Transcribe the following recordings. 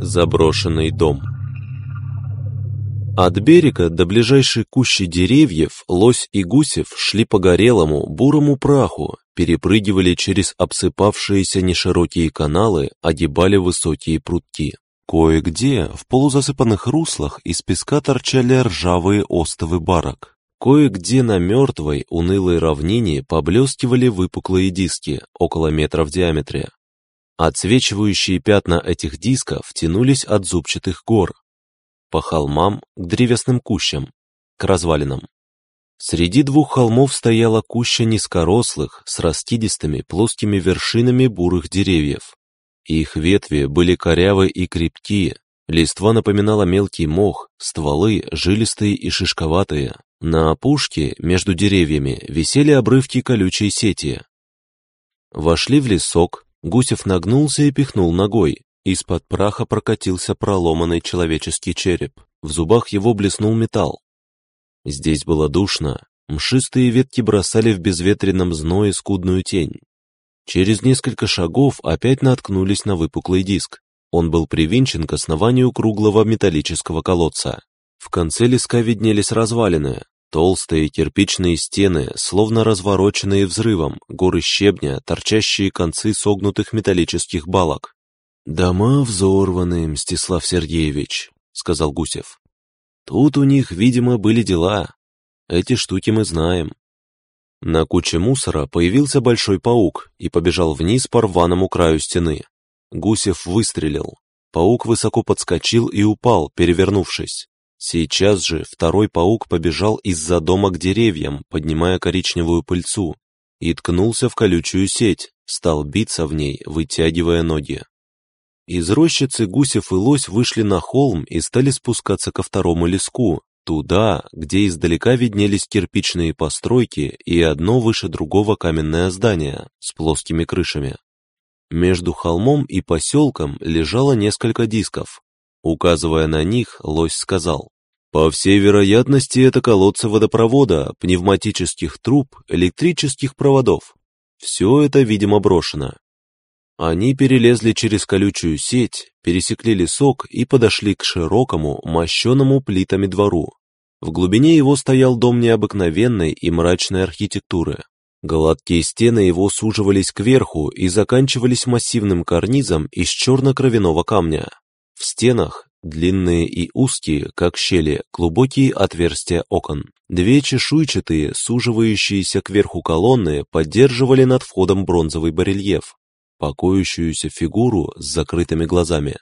Заброшенный дом От берега до ближайшей кущи деревьев лось и гусев шли по горелому, бурому праху, перепрыгивали через обсыпавшиеся неширокие каналы, огибали высокие прутки. Кое-где в полузасыпанных руслах из песка торчали ржавые остовы барок. Кое-где на мертвой, унылой равнине поблескивали выпуклые диски, около метра в диаметре. Отсвечивающие пятна этих дисков тянулись от зубчатых гор, по холмам к древесным кущам, к развалинам. Среди двух холмов стояла куща низкорослых, с раскидистыми плоскими вершинами бурых деревьев. Их ветви были корявы и крепкие, листва напоминала мелкий мох, стволы жилистые и шишковатые. На опушке между деревьями висели обрывки колючей сети. Вошли в лесок, Гусев нагнулся и пихнул ногой. Из-под праха прокатился проломанный человеческий череп. В зубах его блеснул металл. Здесь было душно, мшистые ветки бросали в безветренном зное скудную тень. Через несколько шагов опять наткнулись на выпуклый диск. Он был привинчен к основанию круглого металлического колодца. В конце леска виднелись развалины, толстые кирпичные стены, словно развороченные взрывом, горы щебня, торчащие концы согнутых металлических балок. «Дома взорваны, Мстислав Сергеевич», — сказал Гусев. Тут у них, видимо, были дела. Эти штуки мы знаем. На куче мусора появился большой паук и побежал вниз по рваному краю стены. Гусев выстрелил. Паук высоко подскочил и упал, перевернувшись. Сейчас же второй паук побежал из-за дома к деревьям, поднимая коричневую пыльцу, и ткнулся в колючую сеть, стал биться в ней, вытягивая ноги. Из рощицы Гусев и Лось вышли на холм и стали спускаться ко второму леску, туда, где издалека виднелись кирпичные постройки и одно выше другого каменное здание с плоскими крышами. Между холмом и поселком лежало несколько дисков. Указывая на них, Лось сказал, «По всей вероятности, это колодцы водопровода, пневматических труб, электрических проводов. Все это, видимо, брошено. Они перелезли через колючую сеть, пересекли лесок и подошли к широкому, мощеному плитами двору. В глубине его стоял дом необыкновенной и мрачной архитектуры. Гладкие стены его суживались кверху и заканчивались массивным карнизом из черно-кровяного камня. В стенах, длинные и узкие, как щели, глубокие отверстия окон. Две чешуйчатые, суживающиеся кверху колонны поддерживали над входом бронзовый барельеф, покоящуюся фигуру с закрытыми глазами.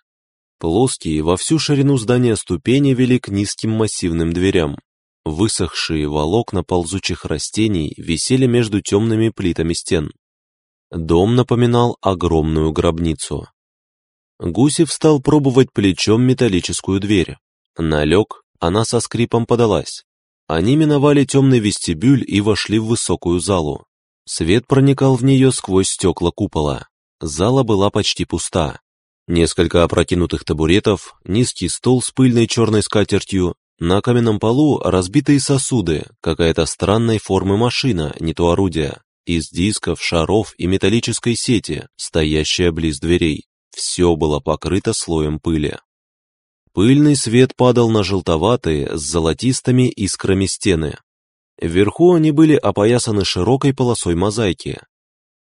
Плоские во всю ширину здания ступени вели к низким массивным дверям. Высохшие волокна ползучих растений висели между темными плитами стен. Дом напоминал огромную гробницу. Гусев стал пробовать плечом металлическую дверь. Налег, она со скрипом подалась. Они миновали темный вестибюль и вошли в высокую залу. Свет проникал в нее сквозь стекла купола. Зала была почти пуста. Несколько опрокинутых табуретов, низкий стол с пыльной черной скатертью, на каменном полу разбитые сосуды, какая-то странной формы машина, не то орудие, из дисков, шаров и металлической сети, стоящая близ дверей. Все было покрыто слоем пыли. Пыльный свет падал на желтоватые с золотистыми искрами стены. Вверху они были опоясаны широкой полосой мозаики,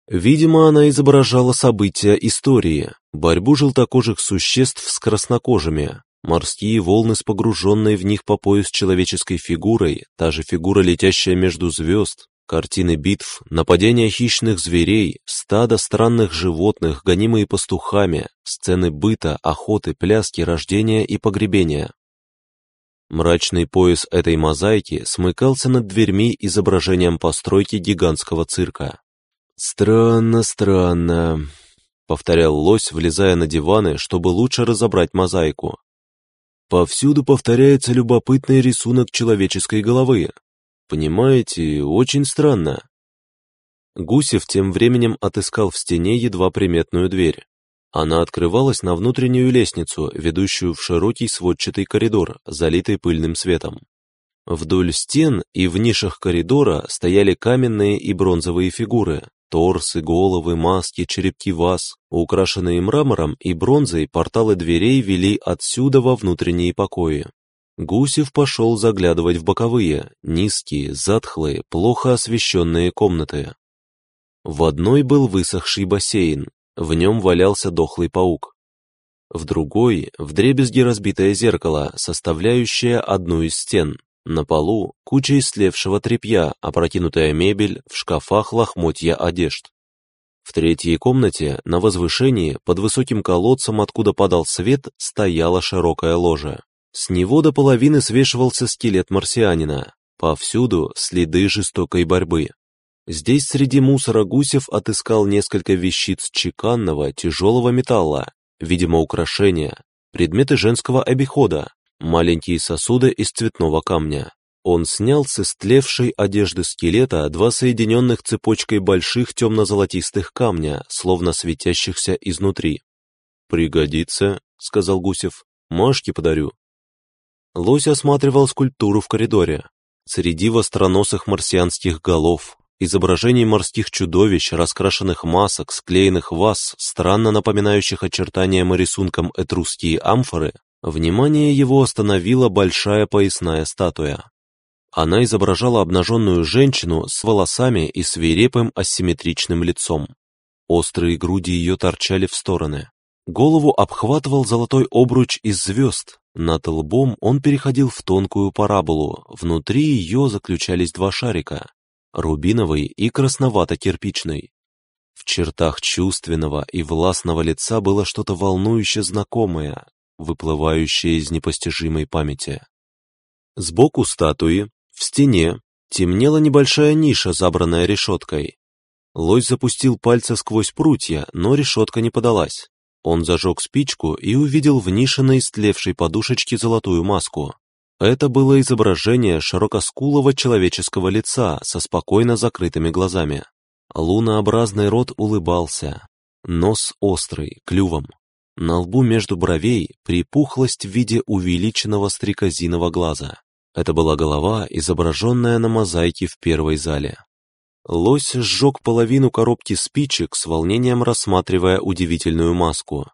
Видимо, она изображала события истории, борьбу желтокожих существ с краснокожими, морские волны с погруженной в них по пояс человеческой фигурой, та же фигура, летящая между звезд, картины битв, нападения хищных зверей, стада странных животных, гонимые пастухами, сцены быта, охоты, пляски, рождения и погребения. Мрачный пояс этой мозаики смыкался над дверьми изображением постройки гигантского цирка. «Странно, странно», — повторял лось, влезая на диваны, чтобы лучше разобрать мозаику. «Повсюду повторяется любопытный рисунок человеческой головы. Понимаете, очень странно». Гусев тем временем отыскал в стене едва приметную дверь. Она открывалась на внутреннюю лестницу, ведущую в широкий сводчатый коридор, залитый пыльным светом. Вдоль стен и в нишах коридора стояли каменные и бронзовые фигуры, Торсы, головы, маски, черепки ваз, украшенные мрамором и бронзой, порталы дверей вели отсюда во внутренние покои. Гусев пошел заглядывать в боковые, низкие, затхлые, плохо освещенные комнаты. В одной был высохший бассейн, в нем валялся дохлый паук. В другой — вдребезги разбитое зеркало, составляющее одну из стен. На полу — куча истлевшего тряпья, опрокинутая мебель, в шкафах лохмотья одежд. В третьей комнате, на возвышении, под высоким колодцем, откуда падал свет, стояла широкая ложа. С него до половины свешивался скелет марсианина. Повсюду следы жестокой борьбы. Здесь среди мусора Гусев отыскал несколько вещиц чеканного, тяжелого металла, видимо, украшения, предметы женского обихода, маленькие сосуды из цветного камня. Он снял с истлевшей одежды скелета два соединенных цепочкой больших темно-золотистых камня, словно светящихся изнутри. «Пригодится», — сказал Гусев, — «Машке подарю». Лось осматривал скульптуру в коридоре. Среди востроносых марсианских голов, изображений морских чудовищ, раскрашенных масок, склеенных ваз, странно напоминающих очертаниям и рисункам этрусские амфоры, внимание его остановила большая поясная статуя. Она изображала обнаженную женщину с волосами и свирепым асимметричным лицом. Острые груди ее торчали в стороны. Голову обхватывал золотой обруч из звезд. Над лбом он переходил в тонкую параболу. Внутри ее заключались два шарика рубиновый и красновато-кирпичный. В чертах чувственного и властного лица было что-то волнующе знакомое, выплывающее из непостижимой памяти. Сбоку статуи, в стене, темнела небольшая ниша, забранная решеткой. Лось запустил пальцы сквозь прутья, но решетка не подалась. Он зажег спичку и увидел в нише на истлевшей подушечке золотую маску. Это было изображение широкоскулого человеческого лица со спокойно закрытыми глазами. Лунообразный рот улыбался, нос острый, клювом. На лбу между бровей припухлость в виде увеличенного стрекозиного глаза. Это была голова, изображенная на мозаике в первой зале. Лось сжег половину коробки спичек с волнением рассматривая удивительную маску.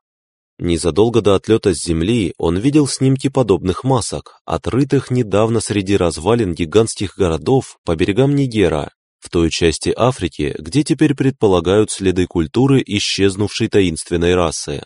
Незадолго до отлета с Земли он видел снимки подобных масок, отрытых недавно среди развалин гигантских городов по берегам Нигера, в той части Африки, где теперь предполагают следы культуры исчезнувшей таинственной расы.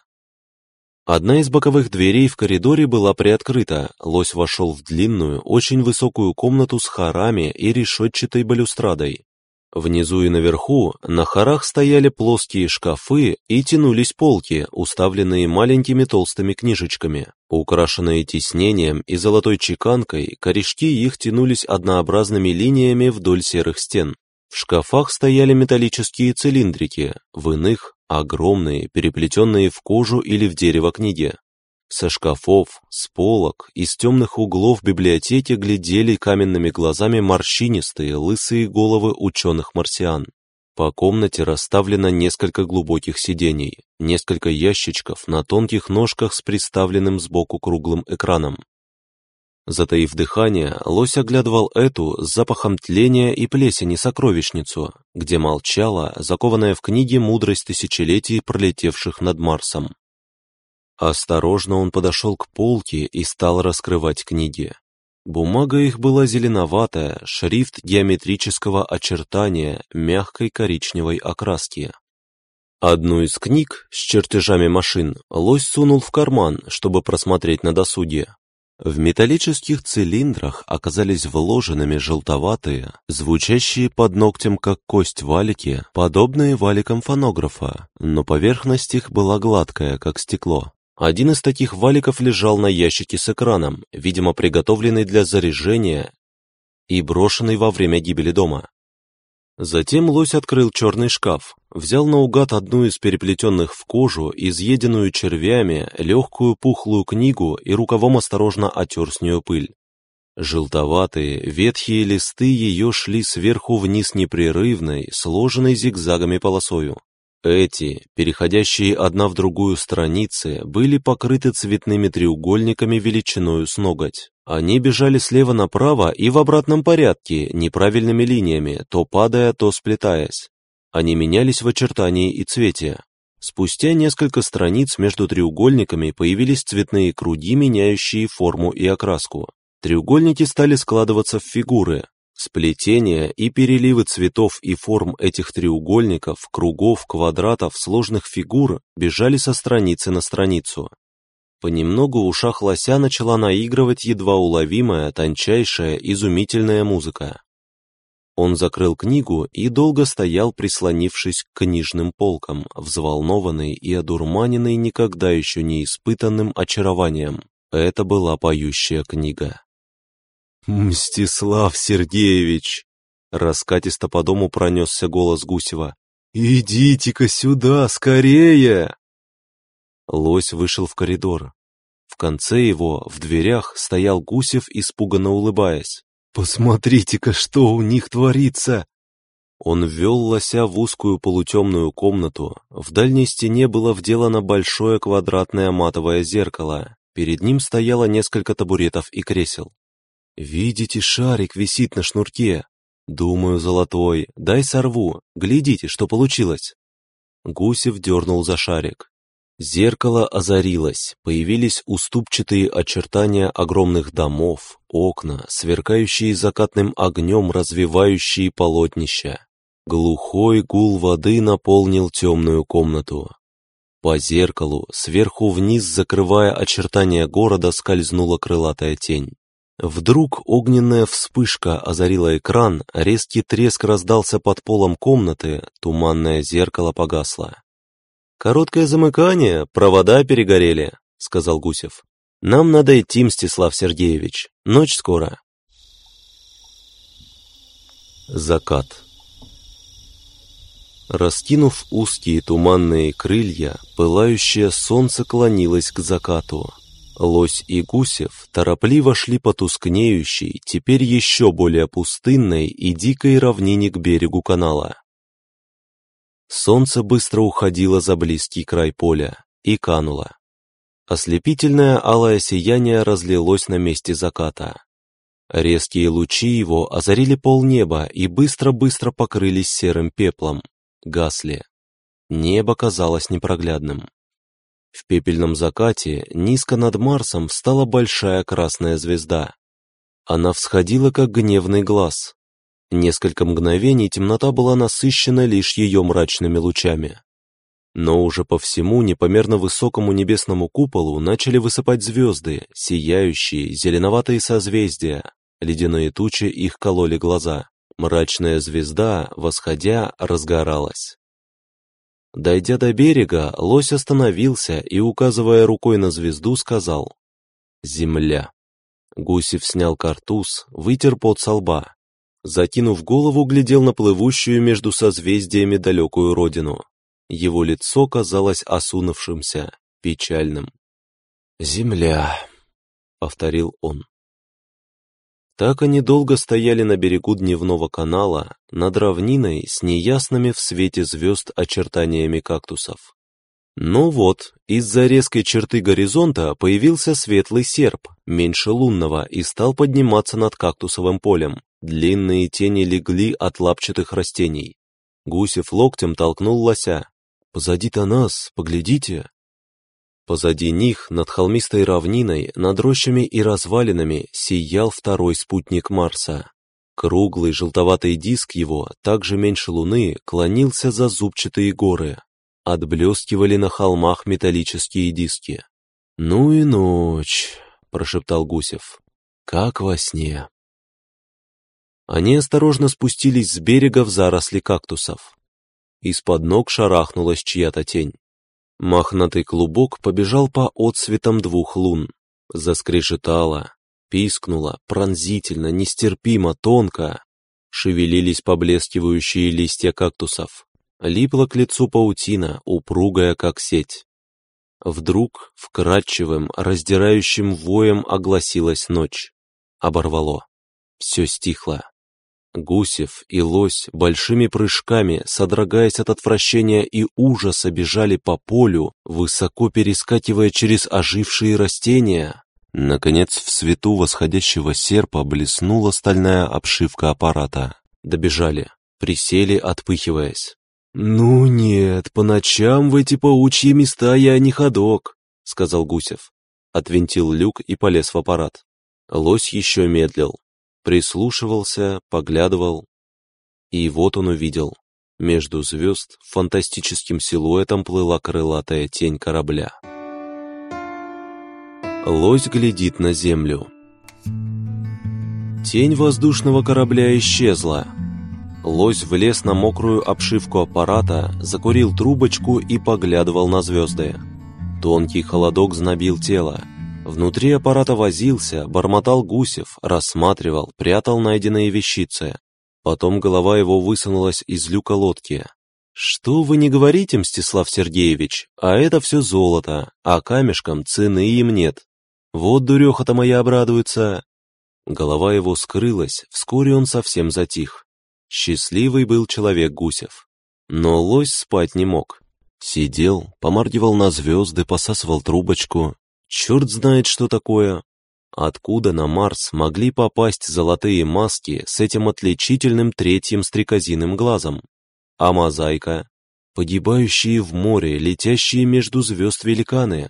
Одна из боковых дверей в коридоре была приоткрыта, лось вошел в длинную, очень высокую комнату с хорами и решетчатой балюстрадой. Внизу и наверху на хорах стояли плоские шкафы и тянулись полки, уставленные маленькими толстыми книжечками. Украшенные тиснением и золотой чеканкой, корешки их тянулись однообразными линиями вдоль серых стен. В шкафах стояли металлические цилиндрики, в иных – огромные, переплетенные в кожу или в дерево книги. Со шкафов, с полок, из темных углов библиотеки глядели каменными глазами морщинистые, лысые головы ученых-марсиан. По комнате расставлено несколько глубоких сидений, несколько ящичков на тонких ножках с приставленным сбоку круглым экраном. Затаив дыхание, лось оглядывал эту с запахом тления и плесени сокровищницу, где молчала, закованная в книге мудрость тысячелетий, пролетевших над Марсом. Осторожно он подошел к полке и стал раскрывать книги. Бумага их была зеленоватая, шрифт геометрического очертания, мягкой коричневой окраски. Одну из книг с чертежами машин лось сунул в карман, чтобы просмотреть на досуге. В металлических цилиндрах оказались вложенными желтоватые, звучащие под ногтем как кость валики, подобные валикам фонографа, но поверхность их была гладкая, как стекло. Один из таких валиков лежал на ящике с экраном, видимо, приготовленный для заряжения и брошенный во время гибели дома. Затем лось открыл черный шкаф, взял наугад одну из переплетенных в кожу, изъеденную червями, легкую пухлую книгу и рукавом осторожно отер с нее пыль. Желтоватые, ветхие листы ее шли сверху вниз непрерывной, сложенной зигзагами полосою. Эти, переходящие одна в другую страницы, были покрыты цветными треугольниками величиною с ноготь. Они бежали слева направо и в обратном порядке, неправильными линиями, то падая, то сплетаясь. Они менялись в очертании и цвете. Спустя несколько страниц между треугольниками появились цветные круги, меняющие форму и окраску. Треугольники стали складываться в фигуры. Сплетения и переливы цветов и форм этих треугольников, кругов, квадратов, сложных фигур бежали со страницы на страницу. Понемногу ушах лося начала наигрывать едва уловимая, тончайшая, изумительная музыка. Он закрыл книгу и долго стоял, прислонившись к книжным полкам, взволнованный и одурманенный никогда еще не испытанным очарованием. Это была поющая книга. «Мстислав Сергеевич!» Раскатисто по дому пронесся голос Гусева. «Идите-ка сюда, скорее!» Лось вышел в коридор. В конце его, в дверях, стоял Гусев, испуганно улыбаясь. «Посмотрите-ка, что у них творится!» Он ввел лося в узкую полутемную комнату. В дальней стене было вделано большое квадратное матовое зеркало. Перед ним стояло несколько табуретов и кресел. «Видите, шарик висит на шнурке. Думаю, золотой. Дай сорву. Глядите, что получилось». Гусев дернул за шарик. Зеркало озарилось, появились уступчатые очертания огромных домов, окна, сверкающие закатным огнем развивающие полотнища. Глухой гул воды наполнил темную комнату. По зеркалу, сверху вниз закрывая очертания города, скользнула крылатая тень. Вдруг огненная вспышка озарила экран, резкий треск раздался под полом комнаты, туманное зеркало погасло. «Короткое замыкание, провода перегорели», — сказал Гусев. «Нам надо идти, Мстислав Сергеевич. Ночь скоро». Закат Раскинув узкие туманные крылья, пылающее солнце клонилось к закату. Лось и Гусев торопливо шли по тускнеющей, теперь еще более пустынной и дикой равнине к берегу канала. Солнце быстро уходило за близкий край поля и кануло. Ослепительное алое сияние разлилось на месте заката. Резкие лучи его озарили полнеба и быстро-быстро покрылись серым пеплом, гасли. Небо казалось непроглядным. В пепельном закате низко над Марсом встала большая красная звезда. Она всходила, как гневный глаз. Несколько мгновений темнота была насыщена лишь ее мрачными лучами. Но уже по всему непомерно высокому небесному куполу начали высыпать звезды, сияющие, зеленоватые созвездия. Ледяные тучи их кололи глаза. Мрачная звезда, восходя, разгоралась. Дойдя до берега, лось остановился и, указывая рукой на звезду, сказал «Земля». Гусев снял картуз, вытер пот со лба. Закинув голову, глядел на плывущую между созвездиями далекую родину. Его лицо казалось осунувшимся, печальным. «Земля», — повторил он. Так они долго стояли на берегу дневного канала, над равниной с неясными в свете звезд очертаниями кактусов. Ну вот, из-за резкой черты горизонта появился светлый серп, меньше лунного, и стал подниматься над кактусовым полем. Длинные тени легли от лапчатых растений. Гусев локтем толкнул лося. «Позади-то нас, поглядите!» Позади них, над холмистой равниной, над рощами и развалинами, сиял второй спутник Марса. Круглый желтоватый диск его, также меньше Луны, клонился за зубчатые горы. Отблескивали на холмах металлические диски. «Ну и ночь», — прошептал Гусев, — «как во сне». Они осторожно спустились с берега в заросли кактусов. Из-под ног шарахнулась чья-то тень. Мохнатый клубок побежал по отсветам двух лун. Заскрежетало, пискнуло, пронзительно, нестерпимо, тонко. Шевелились поблескивающие листья кактусов. Липла к лицу паутина, упругая, как сеть. Вдруг вкрадчивым, раздирающим воем огласилась ночь. Оборвало. Все стихло. Гусев и лось большими прыжками, содрогаясь от отвращения и ужаса, бежали по полю, высоко перескакивая через ожившие растения. Наконец, в свету восходящего серпа блеснула стальная обшивка аппарата. Добежали, присели, отпыхиваясь. «Ну нет, по ночам в эти паучьи места я не ходок», — сказал Гусев. Отвинтил люк и полез в аппарат. Лось еще медлил, прислушивался, поглядывал. И вот он увидел. Между звезд фантастическим силуэтом плыла крылатая тень корабля. Лось глядит на землю. Тень воздушного корабля исчезла. Лось влез на мокрую обшивку аппарата, закурил трубочку и поглядывал на звезды. Тонкий холодок знобил тело. Внутри аппарата возился, бормотал Гусев, рассматривал, прятал найденные вещицы. Потом голова его высунулась из люка лодки. «Что вы не говорите, Мстислав Сергеевич, а это все золото, а камешкам цены им нет. Вот дуреха-то моя обрадуется». Голова его скрылась, вскоре он совсем затих. Счастливый был человек Гусев. Но лось спать не мог. Сидел, помаргивал на звезды, посасывал трубочку. Черт знает, что такое. Откуда на Марс могли попасть золотые маски с этим отличительным третьим стрекозиным глазом? А мозаика? Погибающие в море, летящие между звезд великаны.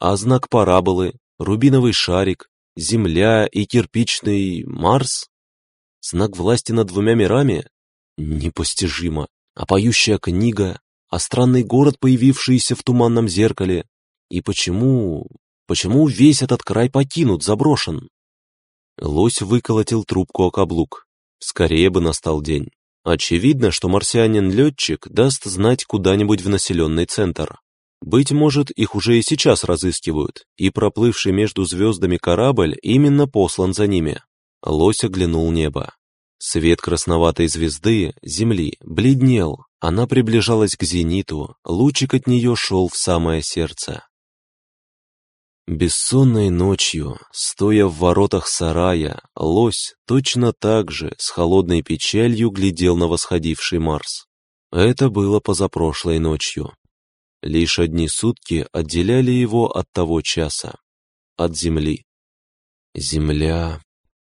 А знак параболы, рубиновый шарик, Земля и кирпичный Марс? Знак власти над двумя мирами? Непостижимо. А поющая книга? А странный город, появившийся в туманном зеркале? И почему... Почему весь этот край покинут, заброшен? Лось выколотил трубку о каблук. Скорее бы настал день. Очевидно, что марсианин-летчик даст знать куда-нибудь в населенный центр. Быть может, их уже и сейчас разыскивают, и проплывший между звездами корабль именно послан за ними. Лось оглянул небо. Свет красноватой звезды, Земли, бледнел, она приближалась к зениту, лучик от нее шел в самое сердце. Бессонной ночью, стоя в воротах сарая, лось точно так же с холодной печалью глядел на восходивший Марс. Это было позапрошлой ночью. Лишь одни сутки отделяли его от того часа, от земли. Земля,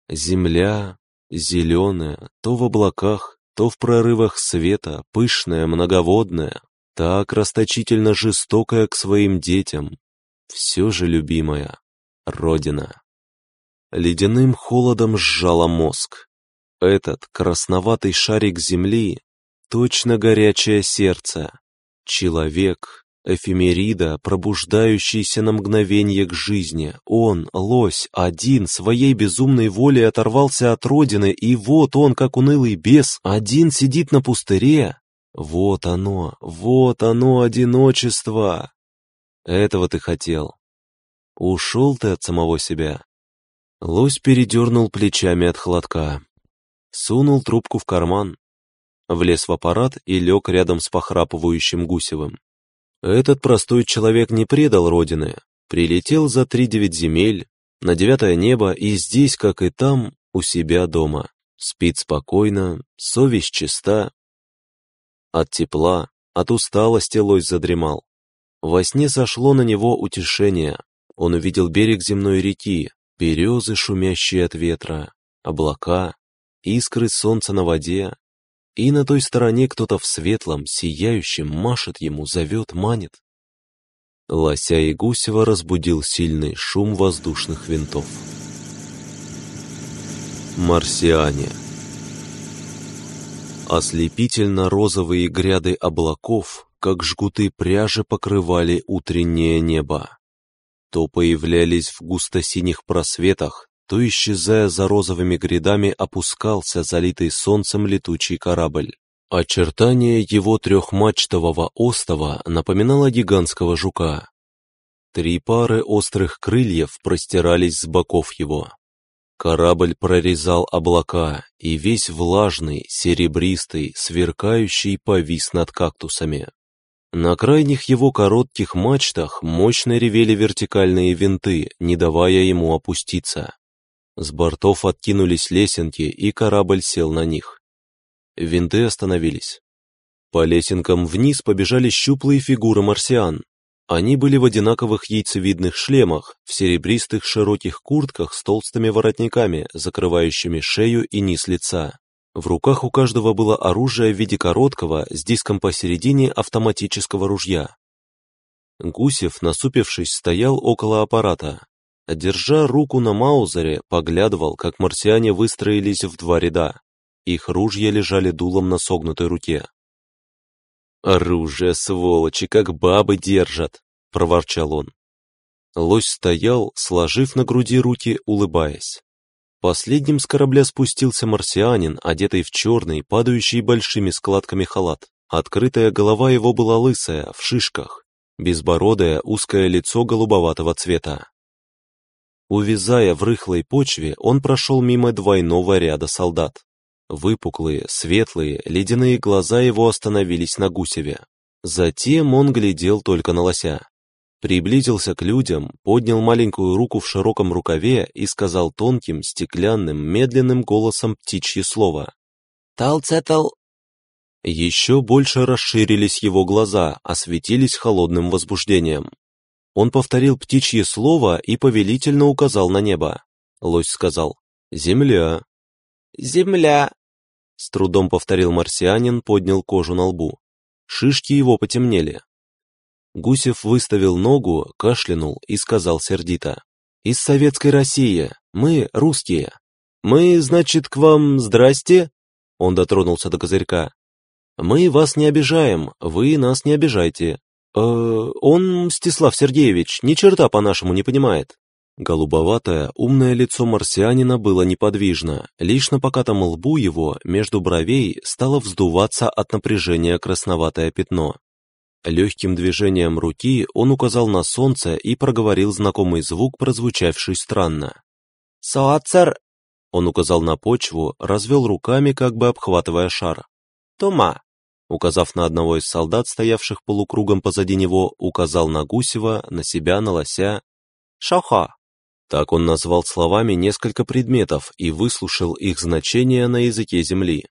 земля, зеленая, то в облаках, то в прорывах света, пышная, многоводная, так расточительно жестокая к своим детям, все же любимая, Родина. Ледяным холодом сжала мозг. Этот красноватый шарик земли, точно горячее сердце, человек, Эфемерида, пробуждающийся на мгновение к жизни, он, лось, один, своей безумной волей оторвался от родины, и вот он, как унылый бес, один сидит на пустыре. Вот оно, вот оно, одиночество. Этого ты хотел. Ушел ты от самого себя. Лось передернул плечами от холодка. Сунул трубку в карман, влез в аппарат и лег рядом с похрапывающим Гусевым. Этот простой человек не предал родины, прилетел за три девять земель, на девятое небо и здесь, как и там, у себя дома. Спит спокойно, совесть чиста. От тепла, от усталости лось задремал. Во сне сошло на него утешение. Он увидел берег земной реки, березы, шумящие от ветра, облака, искры солнца на воде, и на той стороне кто-то в светлом, сияющем, машет ему, зовет, манит. Лося и Гусева разбудил сильный шум воздушных винтов. Марсиане Ослепительно-розовые гряды облаков, как жгуты пряжи, покрывали утреннее небо. То появлялись в густо-синих просветах, то, исчезая за розовыми грядами, опускался залитый солнцем летучий корабль. Очертание его трехмачтового остова напоминало гигантского жука. Три пары острых крыльев простирались с боков его. Корабль прорезал облака, и весь влажный, серебристый, сверкающий повис над кактусами. На крайних его коротких мачтах мощно ревели вертикальные винты, не давая ему опуститься. С бортов откинулись лесенки, и корабль сел на них. Винты остановились. По лесенкам вниз побежали щуплые фигуры марсиан. Они были в одинаковых яйцевидных шлемах, в серебристых широких куртках с толстыми воротниками, закрывающими шею и низ лица. В руках у каждого было оружие в виде короткого, с диском посередине автоматического ружья. Гусев, насупившись, стоял около аппарата. Держа руку на маузере, поглядывал, как марсиане выстроились в два ряда. Их ружья лежали дулом на согнутой руке. «Оружие, сволочи, как бабы держат!» — проворчал он. Лось стоял, сложив на груди руки, улыбаясь. Последним с корабля спустился марсианин, одетый в черный, падающий большими складками халат. Открытая голова его была лысая, в шишках, безбородое узкое лицо голубоватого цвета. Увязая в рыхлой почве, он прошел мимо двойного ряда солдат. Выпуклые, светлые, ледяные глаза его остановились на Гусеве. Затем он глядел только на лося приблизился к людям, поднял маленькую руку в широком рукаве и сказал тонким, стеклянным, медленным голосом птичье слово. «Талцетл!» Еще больше расширились его глаза, осветились холодным возбуждением. Он повторил птичье слово и повелительно указал на небо. Лось сказал «Земля». «Земля», — с трудом повторил марсианин, поднял кожу на лбу. Шишки его потемнели. Гусев выставил ногу, кашлянул и сказал сердито. «Из советской России. Мы русские. Мы, значит, к вам здрасте?» Он дотронулся до козырька. «Мы вас не обижаем, вы нас не обижайте. Э, он, Мстислав Сергеевич, ни черта по-нашему не понимает». Голубоватое, умное лицо марсианина было неподвижно, лишь на покатом лбу его, между бровей, стало вздуваться от напряжения красноватое пятно. Легким движением руки он указал на солнце и проговорил знакомый звук, прозвучавший странно. «Соацер!» Он указал на почву, развел руками, как бы обхватывая шар. «Тома!» Указав на одного из солдат, стоявших полукругом позади него, указал на Гусева, на себя, на лося. «Шаха!» Так он назвал словами несколько предметов и выслушал их значение на языке земли.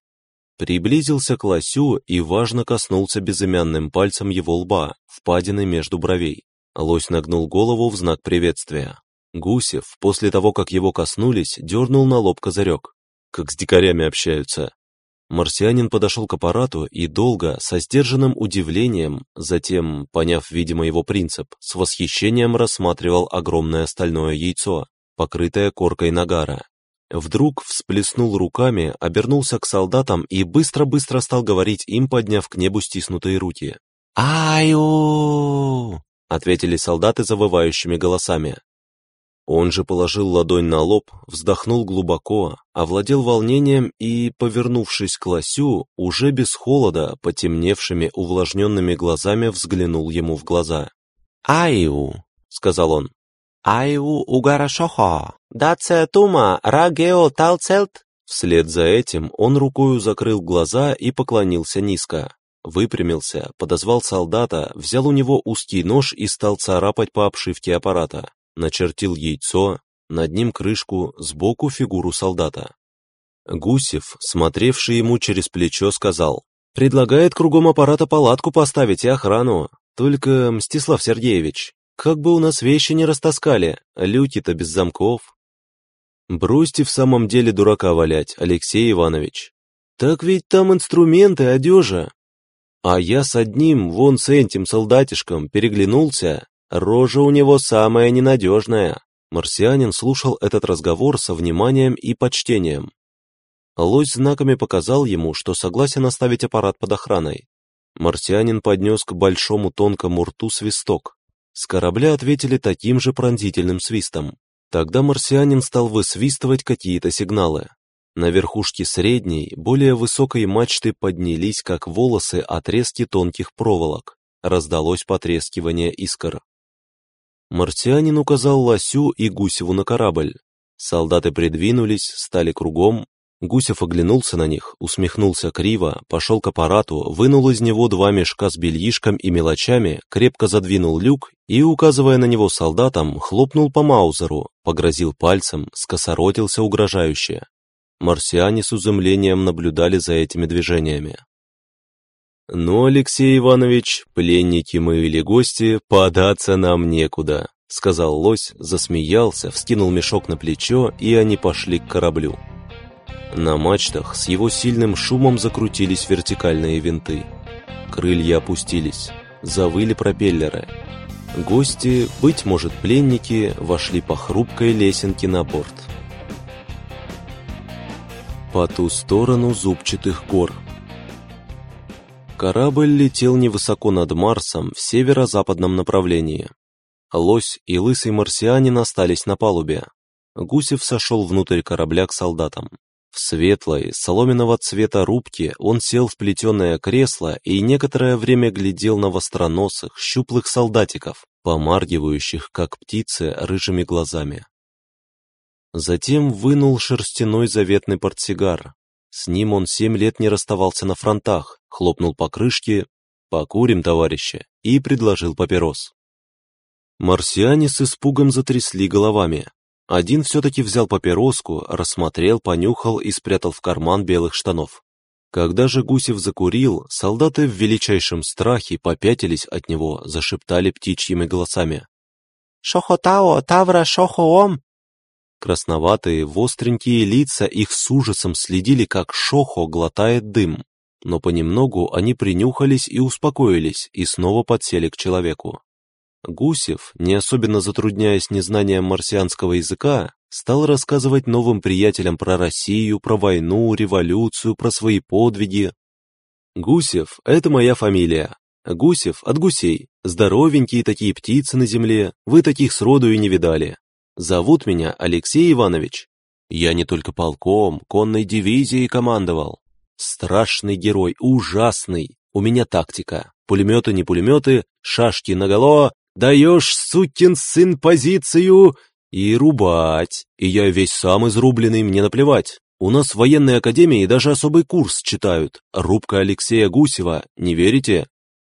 Приблизился к лосю и важно коснулся безымянным пальцем его лба, впадины между бровей. Лось нагнул голову в знак приветствия. Гусев, после того, как его коснулись, дернул на лоб козырек. Как с дикарями общаются. Марсианин подошел к аппарату и долго, со сдержанным удивлением, затем, поняв, видимо, его принцип, с восхищением рассматривал огромное стальное яйцо, покрытое коркой нагара, Вдруг всплеснул руками, обернулся к солдатам и быстро-быстро стал говорить им, подняв к небу стиснутые руки. «Аю!» — ответили солдаты завывающими голосами. Он же положил ладонь на лоб, вздохнул глубоко, овладел волнением и, повернувшись к лосю, уже без холода, потемневшими увлажненными глазами взглянул ему в глаза. «Аю!» — сказал он. «Аю угарашохо, даце тума рагео талцелт». Вслед за этим он рукою закрыл глаза и поклонился низко. Выпрямился, подозвал солдата, взял у него узкий нож и стал царапать по обшивке аппарата. Начертил яйцо, над ним крышку, сбоку фигуру солдата. Гусев, смотревший ему через плечо, сказал, «Предлагает кругом аппарата палатку поставить и охрану. Только, Мстислав Сергеевич, как бы у нас вещи не растаскали, люки-то без замков. Бросьте в самом деле дурака валять, Алексей Иванович. Так ведь там инструменты, одежа. А я с одним, вон с этим солдатишком, переглянулся. Рожа у него самая ненадежная. Марсианин слушал этот разговор со вниманием и почтением. Лось знаками показал ему, что согласен оставить аппарат под охраной. Марсианин поднес к большому тонкому рту свисток. С корабля ответили таким же пронзительным свистом. Тогда марсианин стал высвистывать какие-то сигналы. На верхушке средней, более высокой мачты поднялись, как волосы, отрезки тонких проволок. Раздалось потрескивание искр. Марсианин указал Лосю и Гусеву на корабль. Солдаты придвинулись, стали кругом, Гусев оглянулся на них, усмехнулся криво, пошел к аппарату, вынул из него два мешка с бельишком и мелочами, крепко задвинул люк и, указывая на него солдатам, хлопнул по маузеру, погрозил пальцем, скосоротился угрожающе. Марсиане с изумлением наблюдали за этими движениями. «Ну, Алексей Иванович, пленники мы или гости, податься нам некуда», сказал лось, засмеялся, вскинул мешок на плечо, и они пошли к кораблю. На мачтах с его сильным шумом закрутились вертикальные винты. Крылья опустились, завыли пропеллеры. Гости, быть может пленники, вошли по хрупкой лесенке на борт. По ту сторону зубчатых гор. Корабль летел невысоко над Марсом в северо-западном направлении. Лось и лысый марсианин остались на палубе. Гусев сошел внутрь корабля к солдатам. В светлой, соломенного цвета рубке он сел в плетеное кресло и некоторое время глядел на востроносых, щуплых солдатиков, помаргивающих, как птицы, рыжими глазами. Затем вынул шерстяной заветный портсигар. С ним он семь лет не расставался на фронтах, хлопнул по крышке «Покурим, товарищи», и предложил папирос. Марсиане с испугом затрясли головами, один все-таки взял папироску, рассмотрел, понюхал и спрятал в карман белых штанов. Когда же Гусев закурил, солдаты в величайшем страхе попятились от него, зашептали птичьими голосами. «Шохотао, тавра шохоом!» Красноватые, востренькие лица их с ужасом следили, как шохо глотает дым. Но понемногу они принюхались и успокоились, и снова подсели к человеку. Гусев, не особенно затрудняясь незнанием марсианского языка, стал рассказывать новым приятелям про Россию, про войну, революцию, про свои подвиги. «Гусев — это моя фамилия. Гусев от гусей. Здоровенькие такие птицы на земле, вы таких сроду и не видали. Зовут меня Алексей Иванович. Я не только полком, конной дивизией командовал. Страшный герой, ужасный. У меня тактика. Пулеметы не пулеметы, шашки наголо, даешь, сукин сын, позицию и рубать. И я весь сам изрубленный, мне наплевать. У нас в военной академии даже особый курс читают. Рубка Алексея Гусева, не верите?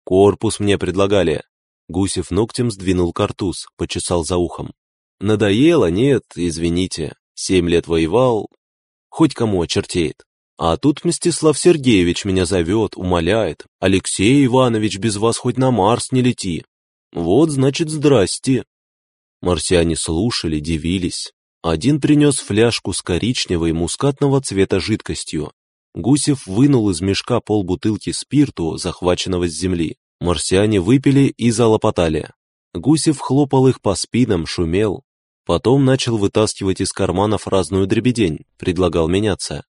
Корпус мне предлагали. Гусев ногтем сдвинул картуз, почесал за ухом. Надоело? Нет, извините. Семь лет воевал. Хоть кому очертеет. А тут Мстислав Сергеевич меня зовет, умоляет. Алексей Иванович, без вас хоть на Марс не лети. Вот, значит, здрасте. Марсиане слушали, дивились. Один принес фляжку с коричневой мускатного цвета жидкостью. Гусев вынул из мешка полбутылки спирту, захваченного с земли. Марсиане выпили и залопотали. Гусев хлопал их по спинам, шумел. Потом начал вытаскивать из карманов разную дребедень, предлагал меняться.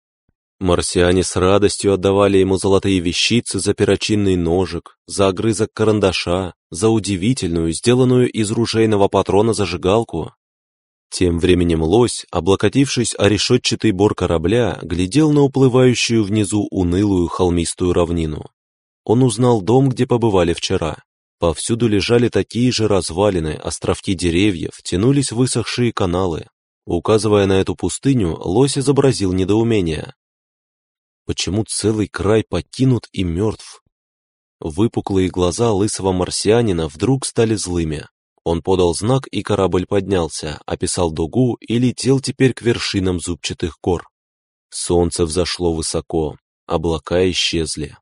Марсиане с радостью отдавали ему золотые вещицы за перочинный ножик, за огрызок карандаша, за удивительную, сделанную из ружейного патрона зажигалку. Тем временем лось, облокотившись о решетчатый бор корабля, глядел на уплывающую внизу унылую холмистую равнину. Он узнал дом, где побывали вчера. Повсюду лежали такие же развалины, островки деревьев, тянулись высохшие каналы. Указывая на эту пустыню, лось изобразил недоумение. Почему целый край покинут и мертв? Выпуклые глаза лысого марсианина вдруг стали злыми. Он подал знак, и корабль поднялся, описал дугу и летел теперь к вершинам зубчатых гор. Солнце взошло высоко, облака исчезли.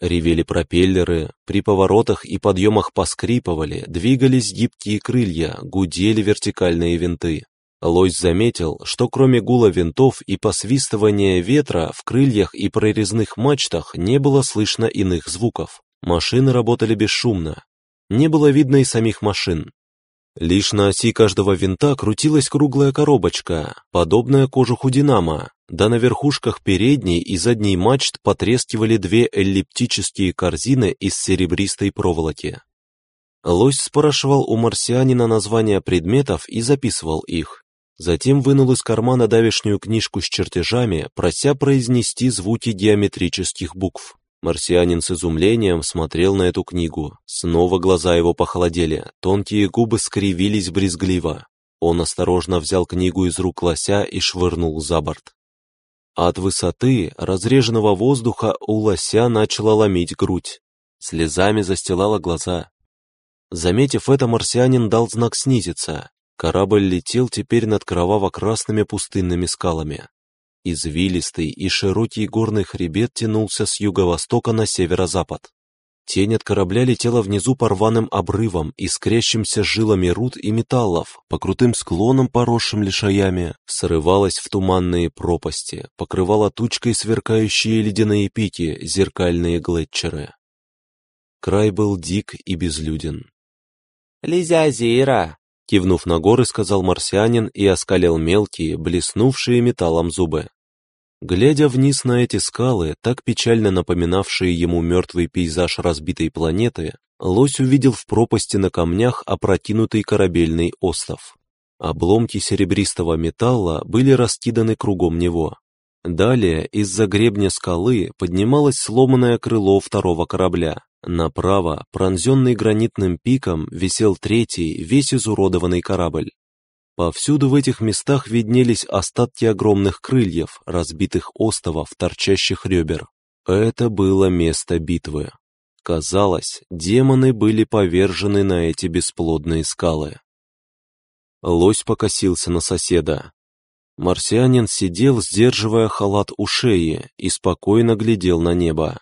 Ревели пропеллеры, при поворотах и подъемах поскрипывали, двигались гибкие крылья, гудели вертикальные винты. Лось заметил, что кроме гула винтов и посвистывания ветра в крыльях и прорезных мачтах не было слышно иных звуков. Машины работали бесшумно. Не было видно и самих машин. Лишь на оси каждого винта крутилась круглая коробочка, подобная кожуху динамо, да на верхушках передней и задней мачт потрескивали две эллиптические корзины из серебристой проволоки. Лось спрашивал у марсианина названия предметов и записывал их. Затем вынул из кармана давешнюю книжку с чертежами, прося произнести звуки геометрических букв. Марсианин с изумлением смотрел на эту книгу. Снова глаза его похолодели, тонкие губы скривились брезгливо. Он осторожно взял книгу из рук лося и швырнул за борт. От высоты разреженного воздуха у лося начала ломить грудь. Слезами застилала глаза. Заметив это, марсианин дал знак снизиться. Корабль летел теперь над кроваво-красными пустынными скалами. Извилистый и широкий горный хребет тянулся с юго-востока на северо-запад. Тень от корабля летела внизу по рваным обрывам, искрящимся жилами руд и металлов, по крутым склонам, поросшим лишаями, срывалась в туманные пропасти, покрывала тучкой сверкающие ледяные пики, зеркальные глетчеры. Край был дик и безлюден. «Лизязира!» Кивнув на горы, сказал марсианин и оскалил мелкие, блеснувшие металлом зубы. Глядя вниз на эти скалы, так печально напоминавшие ему мертвый пейзаж разбитой планеты, лось увидел в пропасти на камнях опрокинутый корабельный остов. Обломки серебристого металла были раскиданы кругом него. Далее из-за гребня скалы поднималось сломанное крыло второго корабля. Направо, пронзенный гранитным пиком, висел третий, весь изуродованный корабль. Повсюду в этих местах виднелись остатки огромных крыльев, разбитых остовов, торчащих ребер. Это было место битвы. Казалось, демоны были повержены на эти бесплодные скалы. Лось покосился на соседа. Марсианин сидел, сдерживая халат у шеи, и спокойно глядел на небо.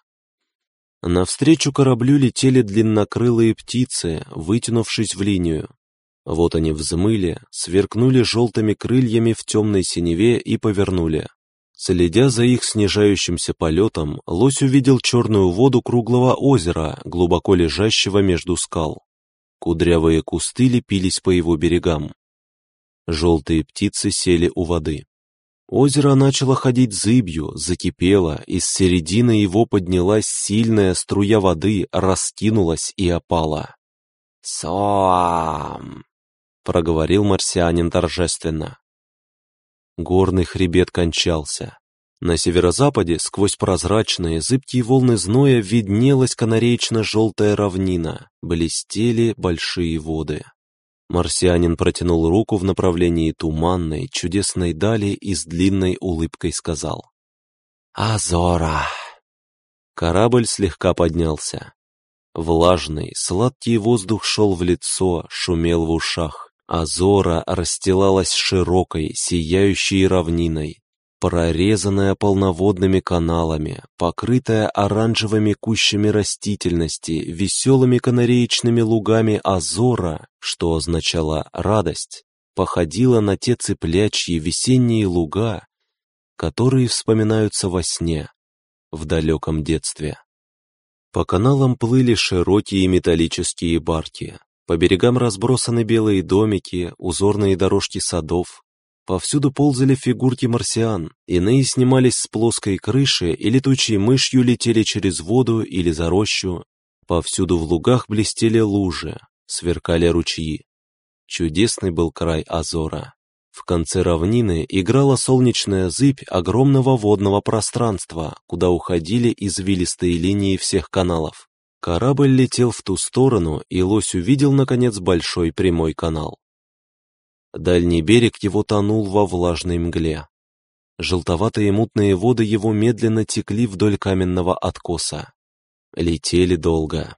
Навстречу кораблю летели длиннокрылые птицы, вытянувшись в линию. Вот они взмыли, сверкнули желтыми крыльями в темной синеве и повернули. Следя за их снижающимся полетом, лось увидел черную воду круглого озера, глубоко лежащего между скал. Кудрявые кусты лепились по его берегам. Желтые птицы сели у воды. Озеро начало ходить зыбью, закипело, из середины его поднялась сильная струя воды, раскинулась и опала. «Соам!» Проговорил марсианин торжественно. Горный хребет кончался. На северо-западе, сквозь прозрачные, зыбкие волны зноя, виднелась канареечно-желтая равнина, блестели большие воды. Марсианин протянул руку в направлении туманной, чудесной дали и с длинной улыбкой сказал. «Азора!» Корабль слегка поднялся. Влажный, сладкий воздух шел в лицо, шумел в ушах. Азора расстилалась широкой, сияющей равниной, прорезанная полноводными каналами, покрытая оранжевыми кущами растительности, веселыми канареечными лугами Азора, что означало «радость», походила на те цыплячьи весенние луга, которые вспоминаются во сне, в далеком детстве. По каналам плыли широкие металлические барки, по берегам разбросаны белые домики, узорные дорожки садов. Повсюду ползали фигурки марсиан, иные снимались с плоской крыши и летучей мышью летели через воду или за рощу. Повсюду в лугах блестели лужи, сверкали ручьи. Чудесный был край Азора. В конце равнины играла солнечная зыбь огромного водного пространства, куда уходили извилистые линии всех каналов. Корабль летел в ту сторону, и лось увидел, наконец, большой прямой канал. Дальний берег его тонул во влажной мгле. Желтоватые мутные воды его медленно текли вдоль каменного откоса. Летели долго.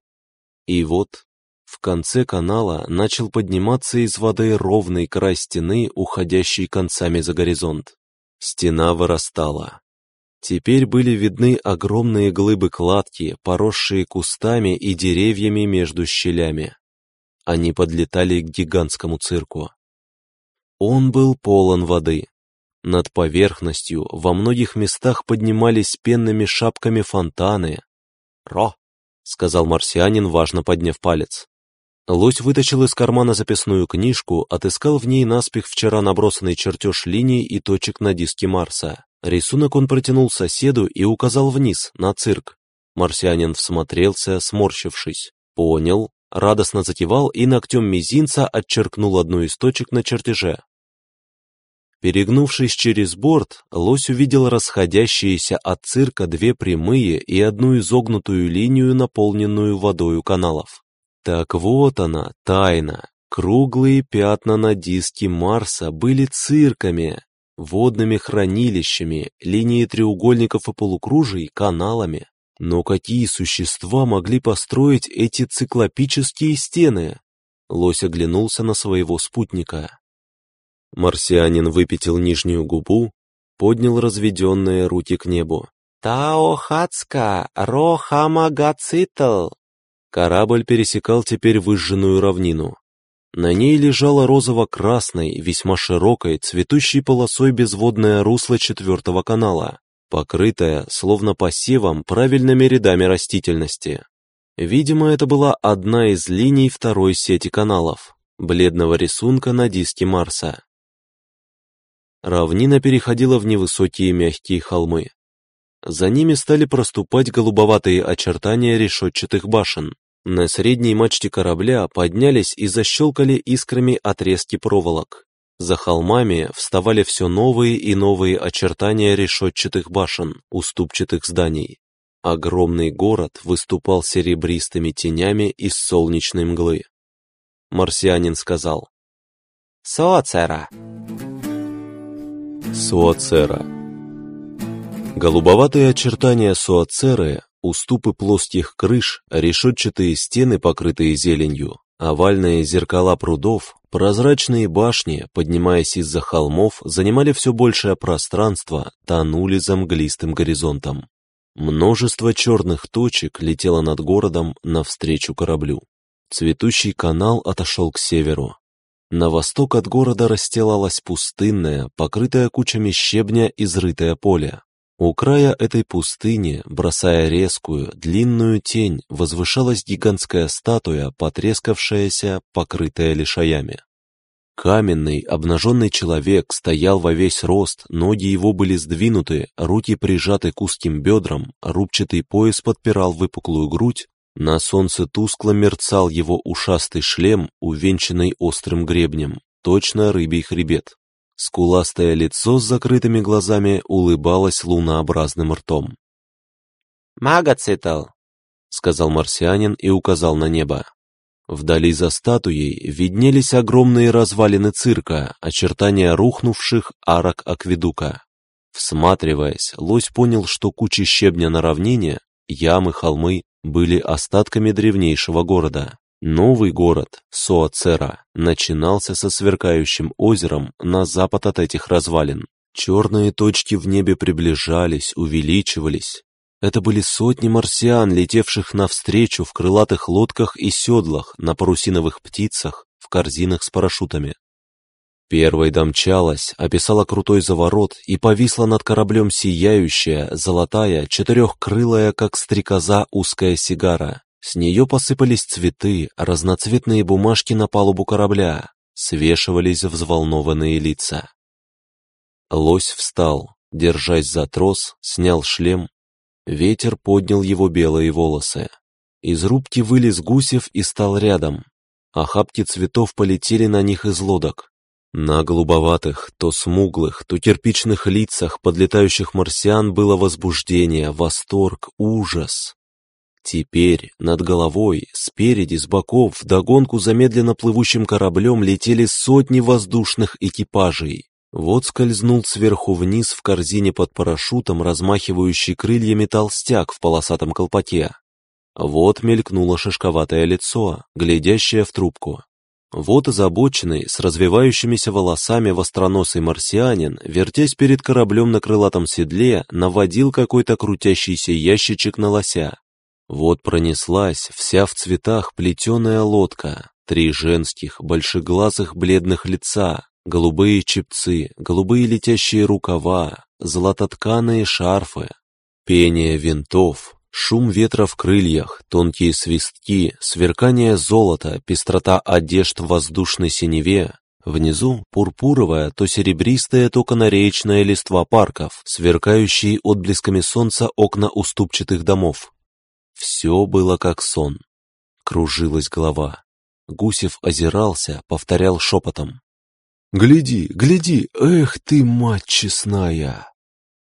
И вот, в конце канала начал подниматься из воды ровный край стены, уходящий концами за горизонт. Стена вырастала. Теперь были видны огромные глыбы кладки, поросшие кустами и деревьями между щелями. Они подлетали к гигантскому цирку. Он был полон воды. Над поверхностью во многих местах поднимались пенными шапками фонтаны. «Ро!» — сказал марсианин, важно подняв палец. Лось вытащил из кармана записную книжку, отыскал в ней наспех вчера набросанный чертеж линий и точек на диске Марса. Рисунок он протянул соседу и указал вниз, на цирк. Марсианин всмотрелся, сморщившись. Понял, радостно закивал и ногтем мизинца отчеркнул одну из точек на чертеже. Перегнувшись через борт, лось увидел расходящиеся от цирка две прямые и одну изогнутую линию, наполненную водою каналов. Так вот она, тайна. Круглые пятна на диске Марса были цирками, водными хранилищами, линией треугольников и полукружий, каналами. Но какие существа могли построить эти циклопические стены? Лось оглянулся на своего спутника. Марсианин выпятил нижнюю губу, поднял разведенные руки к небу. «Тао Хацка, Рохамагацитл!» Корабль пересекал теперь выжженную равнину. На ней лежала розово-красной, весьма широкой, цветущей полосой безводное русло четвертого канала, покрытое, словно посевом, правильными рядами растительности. Видимо, это была одна из линий второй сети каналов, бледного рисунка на диске Марса. Равнина переходила в невысокие мягкие холмы. За ними стали проступать голубоватые очертания решетчатых башен. На средней мачте корабля поднялись и защелкали искрами отрезки проволок. За холмами вставали все новые и новые очертания решетчатых башен, уступчатых зданий. Огромный город выступал серебристыми тенями из солнечной мглы. Марсианин сказал «Соцера». Суацера. Голубоватые очертания суацеры, уступы плоских крыш, решетчатые стены, покрытые зеленью, овальные зеркала прудов, прозрачные башни, поднимаясь из-за холмов, занимали все большее пространство, тонули за мглистым горизонтом. Множество черных точек летело над городом навстречу кораблю. Цветущий канал отошел к северу, на восток от города расстилалось пустынное, покрытое кучами щебня изрытое поле. У края этой пустыни, бросая резкую, длинную тень, возвышалась гигантская статуя, потрескавшаяся, покрытая лишаями. Каменный, обнаженный человек стоял во весь рост, ноги его были сдвинуты, руки прижаты к узким бедрам, рубчатый пояс подпирал выпуклую грудь, на солнце тускло мерцал его ушастый шлем, увенчанный острым гребнем, точно рыбий хребет. Скуластое лицо с закрытыми глазами улыбалось лунообразным ртом. «Магоцитл», — сказал марсианин и указал на небо. Вдали за статуей виднелись огромные развалины цирка, очертания рухнувших арок акведука. Всматриваясь, лось понял, что кучи щебня на равнине, ямы, холмы были остатками древнейшего города. Новый город, Соацера, начинался со сверкающим озером на запад от этих развалин. Черные точки в небе приближались, увеличивались. Это были сотни марсиан, летевших навстречу в крылатых лодках и седлах, на парусиновых птицах, в корзинах с парашютами. Первой домчалась, описала крутой заворот и повисла над кораблем сияющая, золотая, четырехкрылая, как стрекоза, узкая сигара. С нее посыпались цветы, разноцветные бумажки на палубу корабля, свешивались взволнованные лица. Лось встал, держась за трос, снял шлем. Ветер поднял его белые волосы. Из рубки вылез Гусев и стал рядом. Охапки цветов полетели на них из лодок. На голубоватых, то смуглых, то кирпичных лицах подлетающих марсиан было возбуждение, восторг, ужас. Теперь над головой, спереди, с боков, вдогонку замедленно плывущим кораблем летели сотни воздушных экипажей. Вот скользнул сверху вниз в корзине под парашютом, размахивающий крыльями толстяк в полосатом колпаке. Вот мелькнуло шишковатое лицо, глядящее в трубку. Вот озабоченный, с развивающимися волосами востроносый марсианин, вертясь перед кораблем на крылатом седле, наводил какой-то крутящийся ящичек на лося. Вот пронеслась, вся в цветах, плетеная лодка, три женских, большеглазых бледных лица, голубые чепцы, голубые летящие рукава, золототканые шарфы, пение винтов, Шум ветра в крыльях, тонкие свистки, сверкание золота, пестрота одежд в воздушной синеве. Внизу пурпуровая, то серебристая, то канареечная листва парков, сверкающие отблесками солнца окна уступчатых домов. Все было как сон. Кружилась голова. Гусев озирался, повторял шепотом. «Гляди, гляди, эх ты, мать честная!»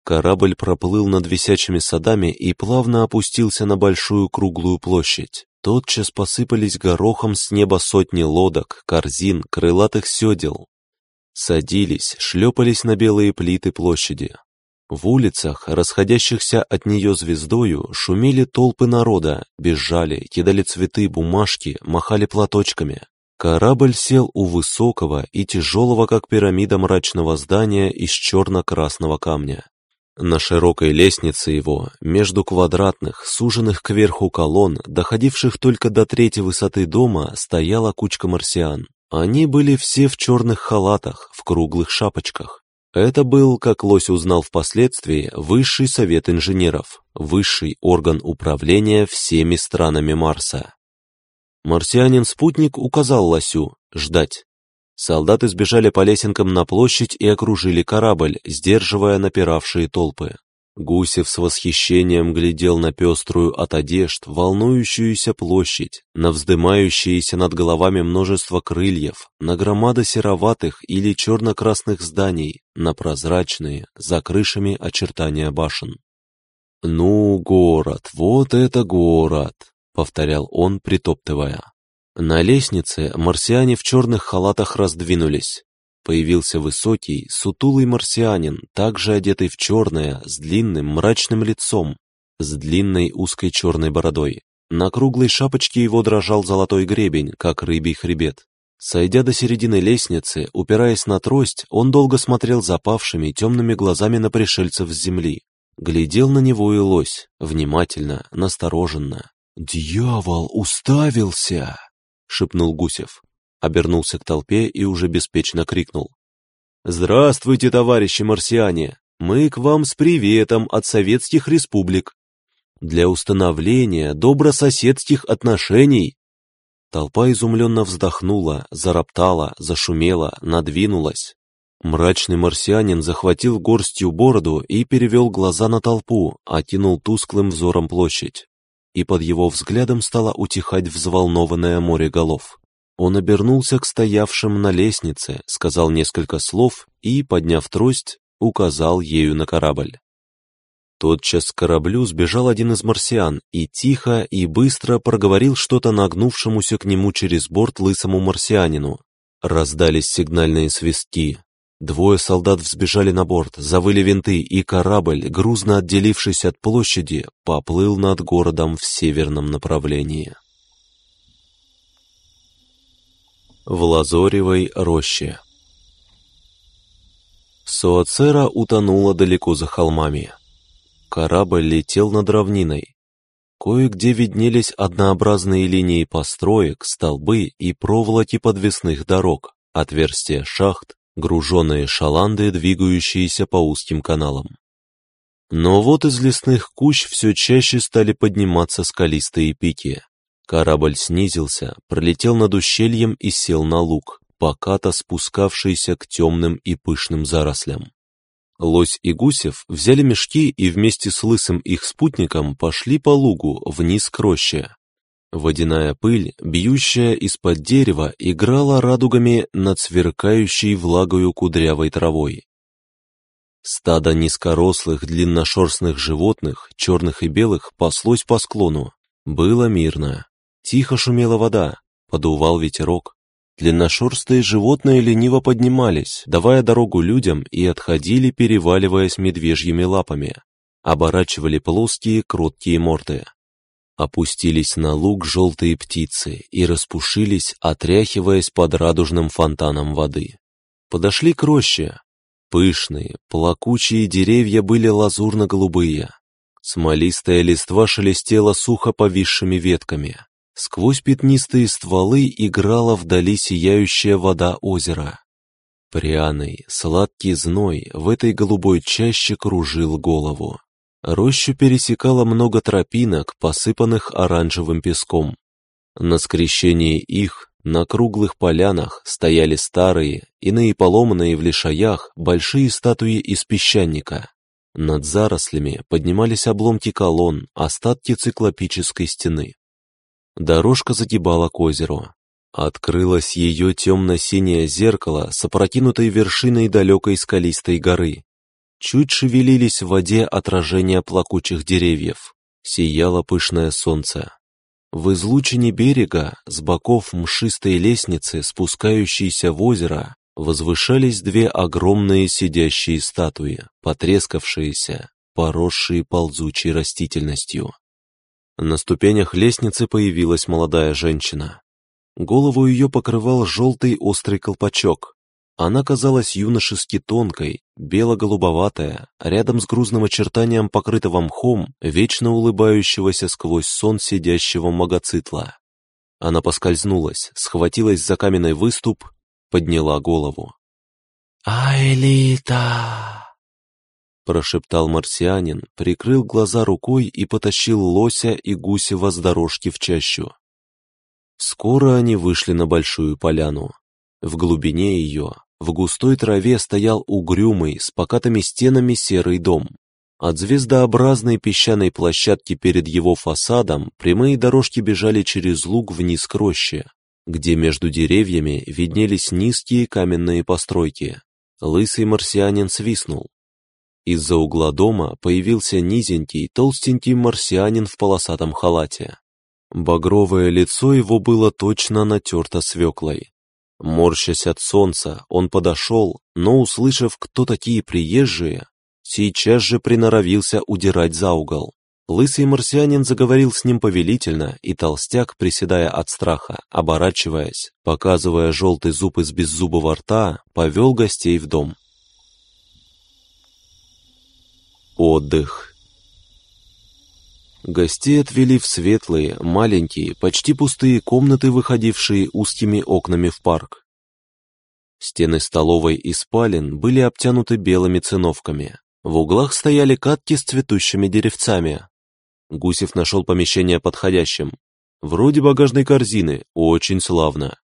Корабль проплыл над висячими садами и плавно опустился на большую круглую площадь. Тотчас посыпались горохом с неба сотни лодок, корзин, крылатых седел. Садились, шлепались на белые плиты площади. В улицах, расходящихся от нее звездою, шумели толпы народа, бежали, кидали цветы, бумажки, махали платочками. Корабль сел у высокого и тяжелого, как пирамида мрачного здания из черно-красного камня. На широкой лестнице его, между квадратных, суженных кверху колонн, доходивших только до третьей высоты дома, стояла кучка марсиан. Они были все в черных халатах, в круглых шапочках. Это был, как Лось узнал впоследствии, Высший совет инженеров, высший орган управления всеми странами Марса. Марсианин-спутник указал Лосю ждать. Солдаты сбежали по лесенкам на площадь и окружили корабль, сдерживая напиравшие толпы. Гусев с восхищением глядел на пеструю от одежд, волнующуюся площадь, на вздымающиеся над головами множество крыльев, на громады сероватых или черно-красных зданий, на прозрачные, за крышами очертания башен. «Ну, город, вот это город!» — повторял он, притоптывая. На лестнице марсиане в черных халатах раздвинулись. Появился высокий, сутулый марсианин, также одетый в черное, с длинным мрачным лицом, с длинной узкой черной бородой. На круглой шапочке его дрожал золотой гребень, как рыбий хребет. Сойдя до середины лестницы, упираясь на трость, он долго смотрел запавшими темными глазами на пришельцев с земли. Глядел на него и лось, внимательно, настороженно. «Дьявол уставился!» — шепнул Гусев обернулся к толпе и уже беспечно крикнул. «Здравствуйте, товарищи марсиане! Мы к вам с приветом от советских республик. Для установления добрососедских отношений...» Толпа изумленно вздохнула, зароптала, зашумела, надвинулась. Мрачный марсианин захватил горстью бороду и перевел глаза на толпу, окинул тусклым взором площадь. И под его взглядом стало утихать взволнованное море голов. Он обернулся к стоявшим на лестнице, сказал несколько слов и, подняв трость, указал ею на корабль. Тотчас к кораблю сбежал один из марсиан и тихо и быстро проговорил что-то нагнувшемуся к нему через борт лысому марсианину. Раздались сигнальные свистки. Двое солдат взбежали на борт, завыли винты, и корабль, грузно отделившись от площади, поплыл над городом в северном направлении. В Лазоревой роще. Суацера утонула далеко за холмами. Корабль летел над равниной. Кое-где виднелись однообразные линии построек, столбы и проволоки подвесных дорог, отверстия шахт, груженные шаланды, двигающиеся по узким каналам. Но вот из лесных кущ все чаще стали подниматься скалистые пики. Корабль снизился, пролетел над ущельем и сел на луг, покато спускавшийся к темным и пышным зарослям. Лось и Гусев взяли мешки и вместе с лысым их спутником пошли по лугу вниз к роще. Водяная пыль, бьющая из-под дерева, играла радугами над сверкающей влагою кудрявой травой. Стадо низкорослых длинношерстных животных, черных и белых, паслось по склону. Было мирно. Тихо шумела вода, подувал ветерок. Длинношерстые животные лениво поднимались, давая дорогу людям и отходили, переваливаясь медвежьими лапами. Оборачивали плоские, кроткие морды. Опустились на луг желтые птицы и распушились, отряхиваясь под радужным фонтаном воды. Подошли к роще. Пышные, плакучие деревья были лазурно-голубые. Смолистая листва шелестела сухо повисшими ветками. Сквозь пятнистые стволы играла вдали сияющая вода озера. Пряный, сладкий зной в этой голубой чаще кружил голову. Рощу пересекало много тропинок, посыпанных оранжевым песком. На скрещении их, на круглых полянах, стояли старые, иные поломанные в лишаях, большие статуи из песчаника. Над зарослями поднимались обломки колонн, остатки циклопической стены. Дорожка загибала к озеру. Открылось ее темно-синее зеркало с опрокинутой вершиной далекой скалистой горы. Чуть шевелились в воде отражения плакучих деревьев. Сияло пышное солнце. В излучине берега, с боков мшистой лестницы, спускающейся в озеро, возвышались две огромные сидящие статуи, потрескавшиеся, поросшие ползучей растительностью. На ступенях лестницы появилась молодая женщина. Голову ее покрывал желтый острый колпачок. Она казалась юношески тонкой, бело-голубоватая, рядом с грузным очертанием покрытого мхом, вечно улыбающегося сквозь сон сидящего магоцитла. Она поскользнулась, схватилась за каменный выступ, подняла голову. «Айлита!» Прошептал марсианин, прикрыл глаза рукой и потащил лося и гусева с дорожки в чащу. Скоро они вышли на большую поляну. В глубине ее, в густой траве стоял угрюмый, с покатыми стенами серый дом. От звездообразной песчаной площадки перед его фасадом прямые дорожки бежали через луг вниз к роще, где между деревьями виднелись низкие каменные постройки. Лысый марсианин свистнул. Из-за угла дома появился низенький, толстенький марсианин в полосатом халате. Багровое лицо его было точно натерто свеклой. Морщась от солнца, он подошел, но, услышав, кто такие приезжие, сейчас же приноровился удирать за угол. Лысый марсианин заговорил с ним повелительно, и толстяк, приседая от страха, оборачиваясь, показывая желтый зуб из беззубого рта, повел гостей в дом. Отдых. Гостей отвели в светлые, маленькие, почти пустые комнаты, выходившие узкими окнами в парк. Стены столовой и спален были обтянуты белыми циновками. В углах стояли катки с цветущими деревцами. Гусев нашел помещение подходящим. Вроде багажной корзины, очень славно.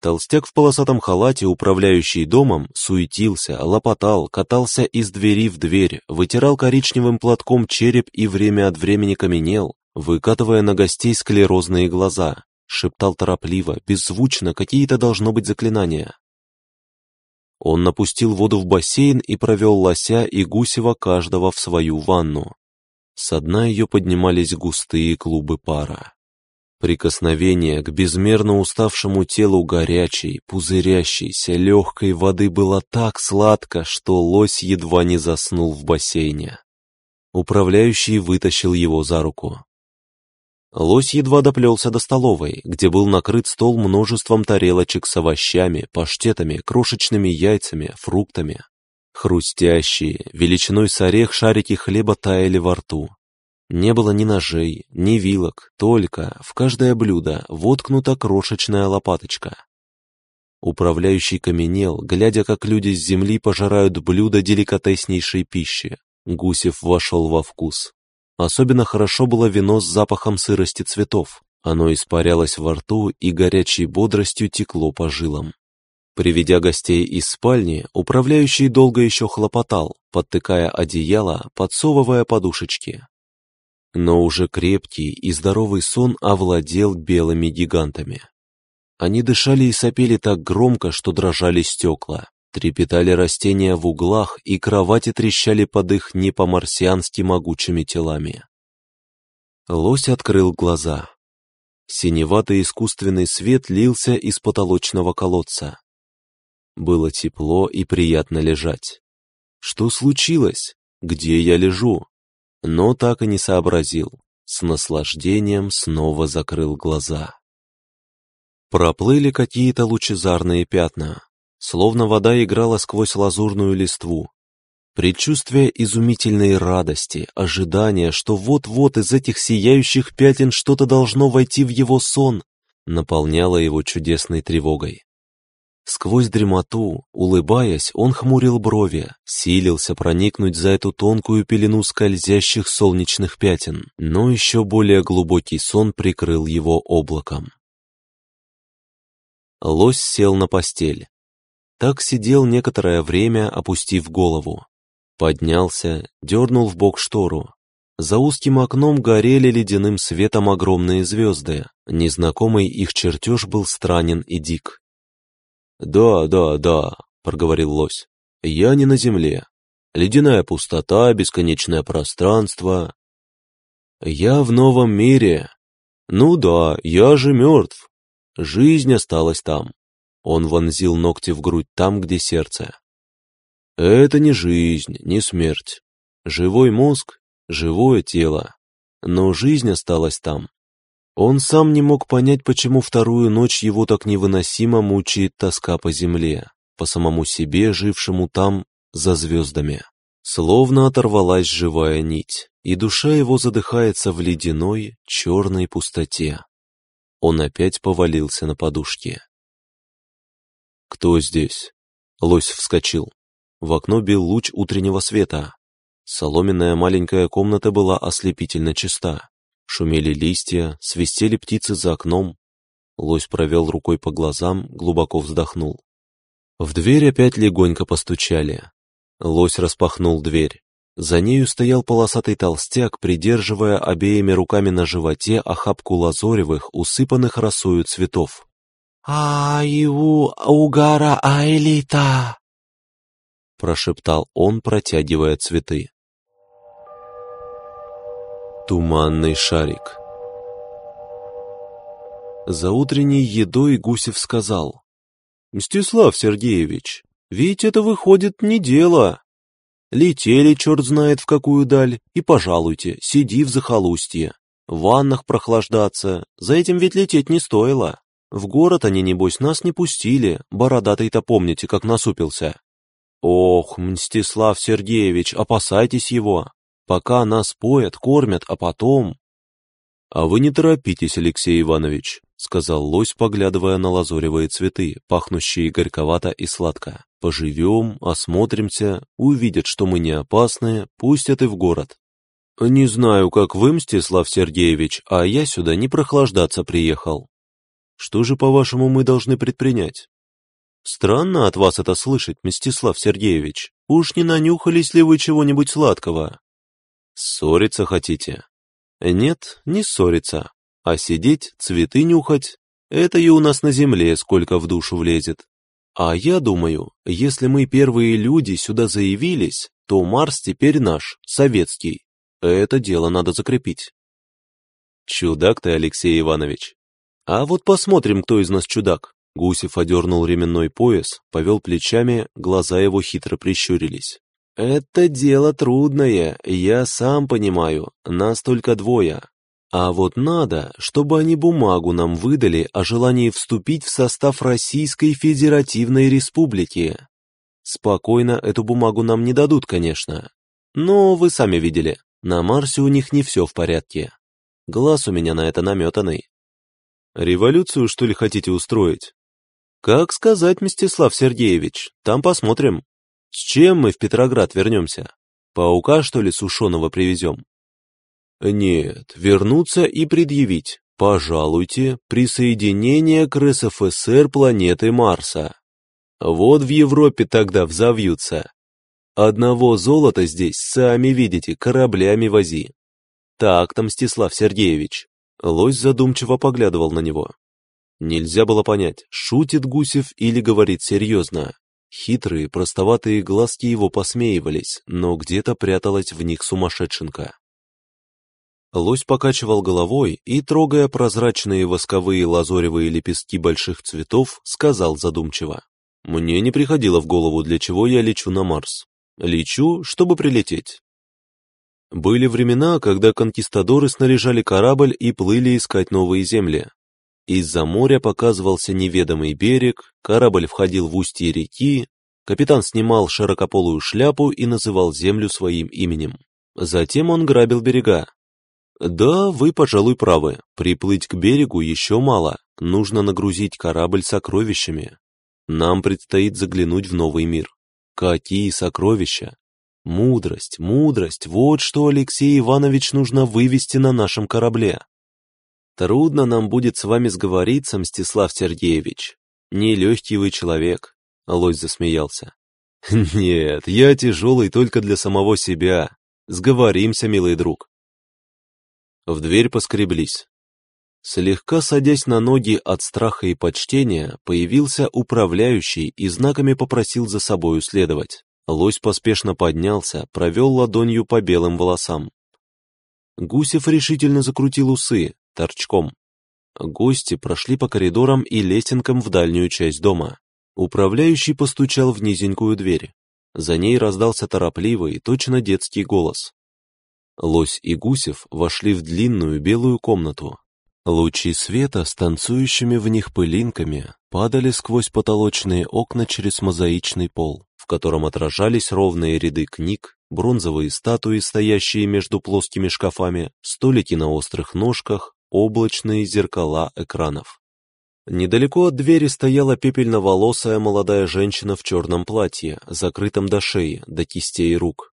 Толстяк в полосатом халате, управляющий домом, суетился, лопотал, катался из двери в дверь, вытирал коричневым платком череп и время от времени каменел, выкатывая на гостей склерозные глаза, шептал торопливо, беззвучно, какие-то должно быть заклинания. Он напустил воду в бассейн и провел лося и гусева каждого в свою ванну. Со дна ее поднимались густые клубы пара. Прикосновение к безмерно уставшему телу горячей, пузырящейся, легкой воды было так сладко, что лось едва не заснул в бассейне. Управляющий вытащил его за руку. Лось едва доплелся до столовой, где был накрыт стол множеством тарелочек с овощами, паштетами, крошечными яйцами, фруктами. Хрустящие, величиной с орех шарики хлеба таяли во рту, не было ни ножей, ни вилок, только в каждое блюдо воткнута крошечная лопаточка. Управляющий каменел, глядя, как люди с земли пожирают блюда деликатеснейшей пищи. Гусев вошел во вкус. Особенно хорошо было вино с запахом сырости цветов. Оно испарялось во рту и горячей бодростью текло по жилам. Приведя гостей из спальни, управляющий долго еще хлопотал, подтыкая одеяло, подсовывая подушечки. Но уже крепкий и здоровый сон овладел белыми гигантами. Они дышали и сопели так громко, что дрожали стекла. Трепетали растения в углах, и кровати трещали под их не могучими телами. Лось открыл глаза. Синеватый искусственный свет лился из потолочного колодца. Было тепло и приятно лежать. Что случилось? Где я лежу? Но так и не сообразил. С наслаждением снова закрыл глаза. Проплыли какие-то лучезарные пятна, словно вода играла сквозь лазурную листву. Предчувствие изумительной радости, ожидание, что вот-вот из этих сияющих пятен что-то должно войти в его сон, наполняло его чудесной тревогой. Сквозь дремоту, улыбаясь, он хмурил брови, силился проникнуть за эту тонкую пелену скользящих солнечных пятен, но еще более глубокий сон прикрыл его облаком. Лось сел на постель. Так сидел некоторое время, опустив голову. Поднялся, дернул в бок штору. За узким окном горели ледяным светом огромные звезды. Незнакомый их чертеж был странен и дик. «Да, да, да», — проговорил лось. «Я не на земле. Ледяная пустота, бесконечное пространство. Я в новом мире. Ну да, я же мертв. Жизнь осталась там». Он вонзил ногти в грудь там, где сердце. «Это не жизнь, не смерть. Живой мозг, живое тело. Но жизнь осталась там. Он сам не мог понять, почему вторую ночь его так невыносимо мучает тоска по земле. по самому себе, жившему там, за звездами. Словно оторвалась живая нить, и душа его задыхается в ледяной, черной пустоте. Он опять повалился на подушке. «Кто здесь?» Лось вскочил. В окно бил луч утреннего света. Соломенная маленькая комната была ослепительно чиста. Шумели листья, свистели птицы за окном. Лось провел рукой по глазам, глубоко вздохнул. В дверь опять легонько постучали. Лось распахнул дверь. За нею стоял полосатый толстяк, придерживая обеими руками на животе охапку лазоревых, усыпанных росою цветов. «Аю угара айлита!» прошептал он, протягивая цветы. Туманный шарик За утренней едой Гусев сказал. «Мстислав Сергеевич, ведь это выходит не дело. Летели черт знает в какую даль, и, пожалуйте, сиди в захолустье. В ваннах прохлаждаться, за этим ведь лететь не стоило. В город они, небось, нас не пустили, бородатый-то помните, как насупился. Ох, Мстислав Сергеевич, опасайтесь его. Пока нас поят, кормят, а потом... А вы не торопитесь, Алексей Иванович, — сказал лось, поглядывая на лазоревые цветы, пахнущие горьковато и сладко. «Поживем, осмотримся, увидят, что мы не опасны, пустят и в город». «Не знаю, как вы, Мстислав Сергеевич, а я сюда не прохлаждаться приехал». «Что же, по-вашему, мы должны предпринять?» «Странно от вас это слышать, Мстислав Сергеевич. Уж не нанюхались ли вы чего-нибудь сладкого?» «Ссориться хотите?» «Нет, не ссориться. А сидеть, цветы нюхать — это и у нас на земле сколько в душу влезет. А я думаю, если мы первые люди сюда заявились, то Марс теперь наш, советский. Это дело надо закрепить. Чудак ты, Алексей Иванович. А вот посмотрим, кто из нас чудак. Гусев одернул ременной пояс, повел плечами, глаза его хитро прищурились. «Это дело трудное, я сам понимаю, нас только двое, а вот надо, чтобы они бумагу нам выдали о желании вступить в состав Российской Федеративной Республики. Спокойно эту бумагу нам не дадут, конечно. Но вы сами видели, на Марсе у них не все в порядке. Глаз у меня на это наметанный. Революцию, что ли, хотите устроить? Как сказать, Мстислав Сергеевич, там посмотрим. С чем мы в Петроград вернемся? Паука, что ли, сушеного привезем? Нет, вернуться и предъявить, пожалуйте, присоединение к РСФСР планеты Марса. Вот в Европе тогда взовьются. Одного золота здесь, сами видите, кораблями вози. Так там, Мстислав Сергеевич. Лось задумчиво поглядывал на него. Нельзя было понять, шутит Гусев или говорит серьезно. Хитрые, простоватые глазки его посмеивались, но где-то пряталась в них сумасшедшенка. Лось покачивал головой и, трогая прозрачные восковые лазоревые лепестки больших цветов, сказал задумчиво. «Мне не приходило в голову, для чего я лечу на Марс. Лечу, чтобы прилететь». Были времена, когда конкистадоры снаряжали корабль и плыли искать новые земли. Из-за моря показывался неведомый берег, корабль входил в устье реки, капитан снимал широкополую шляпу и называл землю своим именем. Затем он грабил берега, да, вы, пожалуй, правы. Приплыть к берегу еще мало. Нужно нагрузить корабль сокровищами. Нам предстоит заглянуть в новый мир. Какие сокровища? Мудрость, мудрость, вот что, Алексей Иванович, нужно вывести на нашем корабле. Трудно нам будет с вами сговориться, Мстислав Сергеевич. Нелегкий вы человек, — Лось засмеялся. Нет, я тяжелый только для самого себя. Сговоримся, милый друг. В дверь поскреблись. Слегка садясь на ноги от страха и почтения, появился управляющий и знаками попросил за собою следовать. Лось поспешно поднялся, провел ладонью по белым волосам. Гусев решительно закрутил усы, торчком. Гости прошли по коридорам и лесенкам в дальнюю часть дома. Управляющий постучал в низенькую дверь. За ней раздался торопливый, точно детский голос. Лось и Гусев вошли в длинную белую комнату. Лучи света с танцующими в них пылинками падали сквозь потолочные окна через мозаичный пол, в котором отражались ровные ряды книг, бронзовые статуи, стоящие между плоскими шкафами, столики на острых ножках, облачные зеркала экранов. Недалеко от двери стояла пепельноволосая молодая женщина в черном платье, закрытом до шеи, до кистей рук.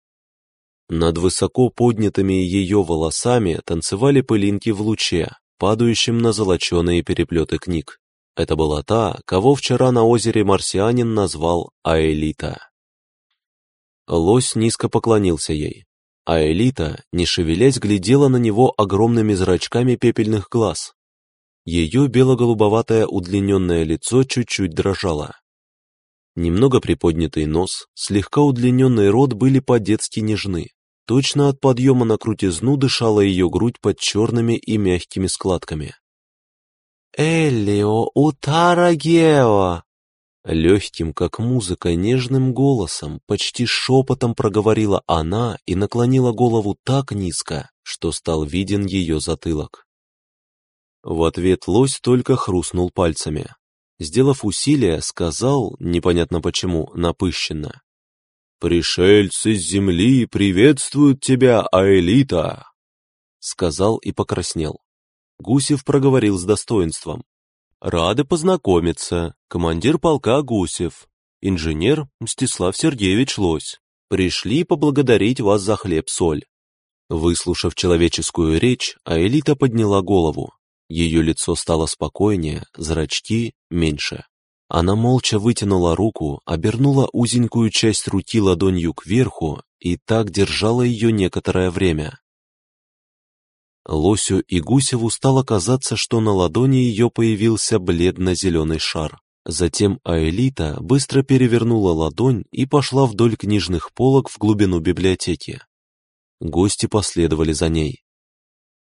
Над высоко поднятыми ее волосами танцевали пылинки в луче, падающем на золоченые переплеты книг. Это была та, кого вчера на озере марсианин назвал Аэлита. Лось низко поклонился ей, а Элита, не шевелясь, глядела на него огромными зрачками пепельных глаз. Ее бело-голубоватое удлиненное лицо чуть-чуть дрожало. Немного приподнятый нос, слегка удлиненный рот были по-детски нежны. Точно от подъема на крутизну дышала ее грудь под черными и мягкими складками. «Эллио Утарагео!» Легким, как музыка, нежным голосом, почти шепотом проговорила она и наклонила голову так низко, что стал виден ее затылок. В ответ лось только хрустнул пальцами. Сделав усилие, сказал, непонятно почему, напыщенно. «Пришельцы с земли приветствуют тебя, Аэлита!» Сказал и покраснел. Гусев проговорил с достоинством. Рады познакомиться. Командир полка Гусев. Инженер Мстислав Сергеевич Лось. Пришли поблагодарить вас за хлеб-соль. Выслушав человеческую речь, Аэлита подняла голову. Ее лицо стало спокойнее, зрачки меньше. Она молча вытянула руку, обернула узенькую часть руки ладонью кверху и так держала ее некоторое время. Лосю и Гусеву стало казаться, что на ладони ее появился бледно-зеленый шар. Затем Аэлита быстро перевернула ладонь и пошла вдоль книжных полок в глубину библиотеки. Гости последовали за ней.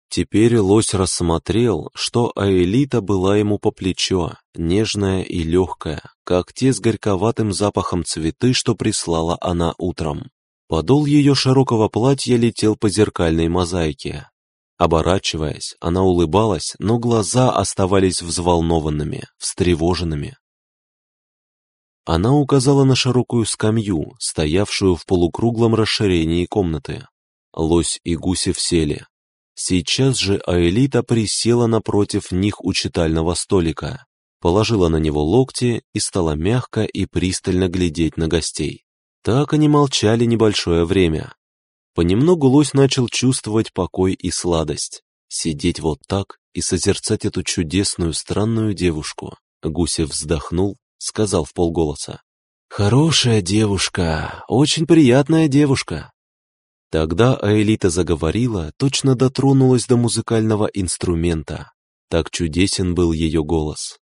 Теперь лось рассмотрел, что Аэлита была ему по плечо, нежная и легкая, как те с горьковатым запахом цветы, что прислала она утром. Подол ее широкого платья летел по зеркальной мозаике, Оборачиваясь, она улыбалась, но глаза оставались взволнованными, встревоженными. Она указала на широкую скамью, стоявшую в полукруглом расширении комнаты. Лось и Гусев сели. Сейчас же Аэлита присела напротив них у читального столика, положила на него локти и стала мягко и пристально глядеть на гостей. Так они молчали небольшое время, Понемногу лось начал чувствовать покой и сладость. Сидеть вот так и созерцать эту чудесную, странную девушку. Гусев вздохнул, сказал в полголоса. «Хорошая девушка, очень приятная девушка». Тогда Аэлита заговорила, точно дотронулась до музыкального инструмента. Так чудесен был ее голос.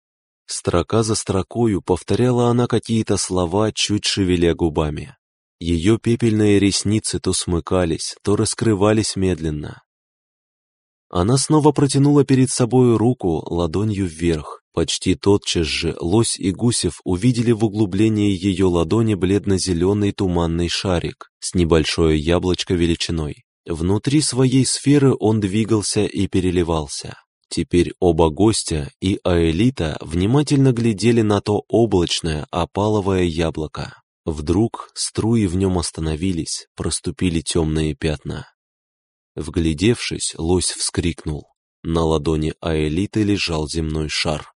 Строка за строкою повторяла она какие-то слова, чуть шевеля губами. Ее пепельные ресницы то смыкались, то раскрывались медленно. Она снова протянула перед собой руку ладонью вверх. Почти тотчас же лось и Гусев увидели в углублении ее ладони бледно-зеленый туманный шарик с небольшое яблочко величиной. Внутри своей сферы он двигался и переливался. Теперь оба гостя и Аэлита внимательно глядели на то облачное опаловое яблоко. Вдруг струи в нем остановились, проступили темные пятна. Вглядевшись, лось вскрикнул. На ладони Аэлиты лежал земной шар.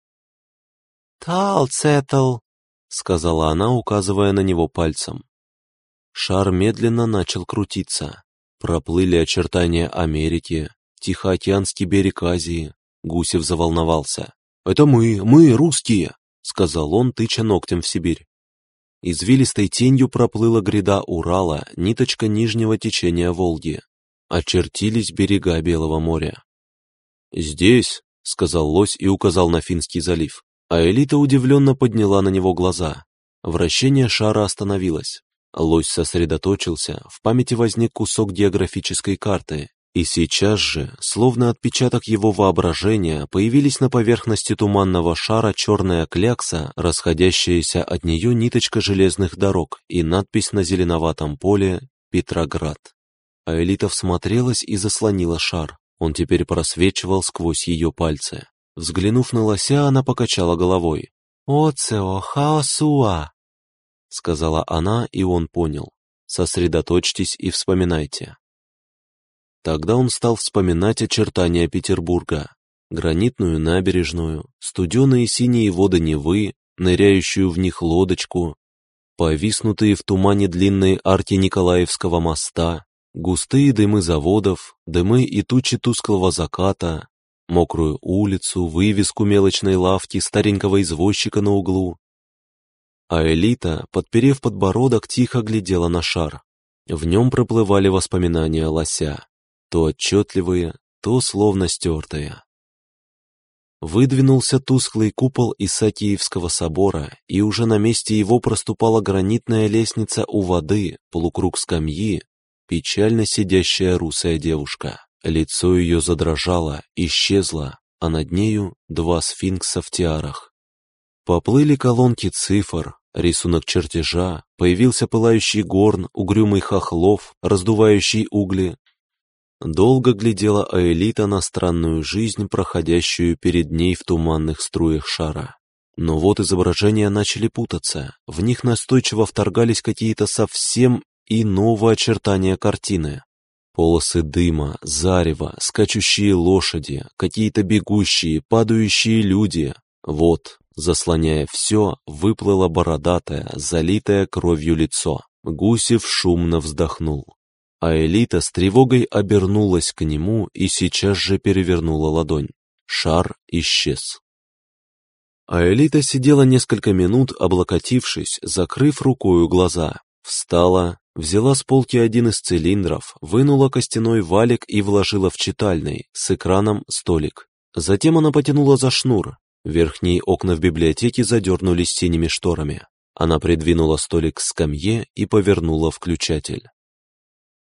«Талцетл!» — сказала она, указывая на него пальцем. Шар медленно начал крутиться. Проплыли очертания Америки, Тихоокеанский берег Азии. Гусев заволновался. «Это мы, мы, русские!» — сказал он, тыча ногтем в Сибирь. Извилистой тенью проплыла гряда Урала, ниточка нижнего течения Волги. Очертились берега Белого моря. «Здесь», — сказал лось и указал на Финский залив, а Элита удивленно подняла на него глаза. Вращение шара остановилось. Лось сосредоточился, в памяти возник кусок географической карты, и сейчас же, словно отпечаток его воображения, появились на поверхности туманного шара черная клякса, расходящаяся от нее ниточка железных дорог и надпись на зеленоватом поле «Петроград». А Элита всмотрелась и заслонила шар. Он теперь просвечивал сквозь ее пальцы. Взглянув на лося, она покачала головой. «Оцео хаосуа», — сказала она, и он понял. Сосредоточьтесь и вспоминайте. Тогда он стал вспоминать очертания Петербурга. Гранитную набережную, студеные синие воды Невы, ныряющую в них лодочку, повиснутые в тумане длинные арки Николаевского моста, густые дымы заводов, дымы и тучи тусклого заката, мокрую улицу, вывеску мелочной лавки старенького извозчика на углу. А Элита, подперев подбородок, тихо глядела на шар. В нем проплывали воспоминания лося, то отчетливые, то словно стертые. Выдвинулся тусклый купол Исаакиевского собора, и уже на месте его проступала гранитная лестница у воды, полукруг скамьи, печально сидящая русая девушка. Лицо ее задрожало, исчезло, а над нею два сфинкса в тиарах. Поплыли колонки цифр, рисунок чертежа, появился пылающий горн, угрюмый хохлов, раздувающий угли, Долго глядела Аэлита на странную жизнь, проходящую перед ней в туманных струях шара. Но вот изображения начали путаться, в них настойчиво вторгались какие-то совсем иного очертания картины. Полосы дыма, зарево, скачущие лошади, какие-то бегущие, падающие люди. Вот, заслоняя все, выплыло бородатое, залитое кровью лицо. Гусев шумно вздохнул а Элита с тревогой обернулась к нему и сейчас же перевернула ладонь. Шар исчез. А Элита сидела несколько минут, облокотившись, закрыв рукою глаза. Встала, взяла с полки один из цилиндров, вынула костяной валик и вложила в читальный, с экраном, столик. Затем она потянула за шнур. Верхние окна в библиотеке задернулись синими шторами. Она придвинула столик к скамье и повернула включатель.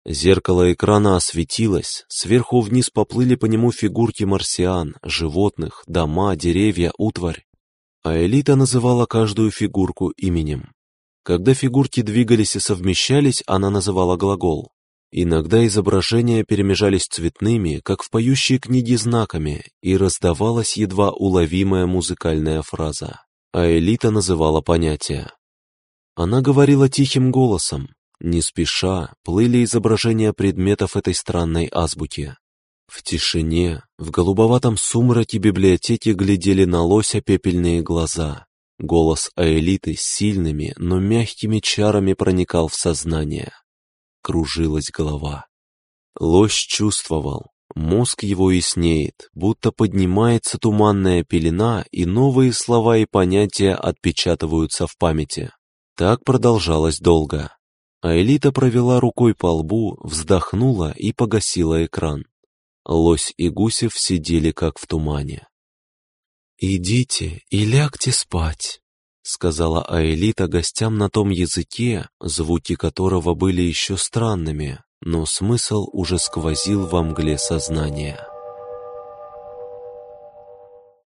Зеркало экрана осветилось, сверху вниз поплыли по нему фигурки марсиан, животных, дома, деревья, утварь. А Элита называла каждую фигурку именем. Когда фигурки двигались и совмещались, она называла глагол. Иногда изображения перемежались цветными, как в поющей книге знаками, и раздавалась едва уловимая музыкальная фраза. А Элита называла понятия. Она говорила тихим голосом, не спеша плыли изображения предметов этой странной азбуки. В тишине, в голубоватом сумраке библиотеки глядели на лося пепельные глаза. Голос Аэлиты сильными, но мягкими чарами проникал в сознание. Кружилась голова. Лось чувствовал, мозг его яснеет, будто поднимается туманная пелена, и новые слова и понятия отпечатываются в памяти. Так продолжалось долго а Элита провела рукой по лбу, вздохнула и погасила экран. Лось и Гусев сидели как в тумане. «Идите и лягте спать», — сказала Аэлита гостям на том языке, звуки которого были еще странными, но смысл уже сквозил во мгле сознания.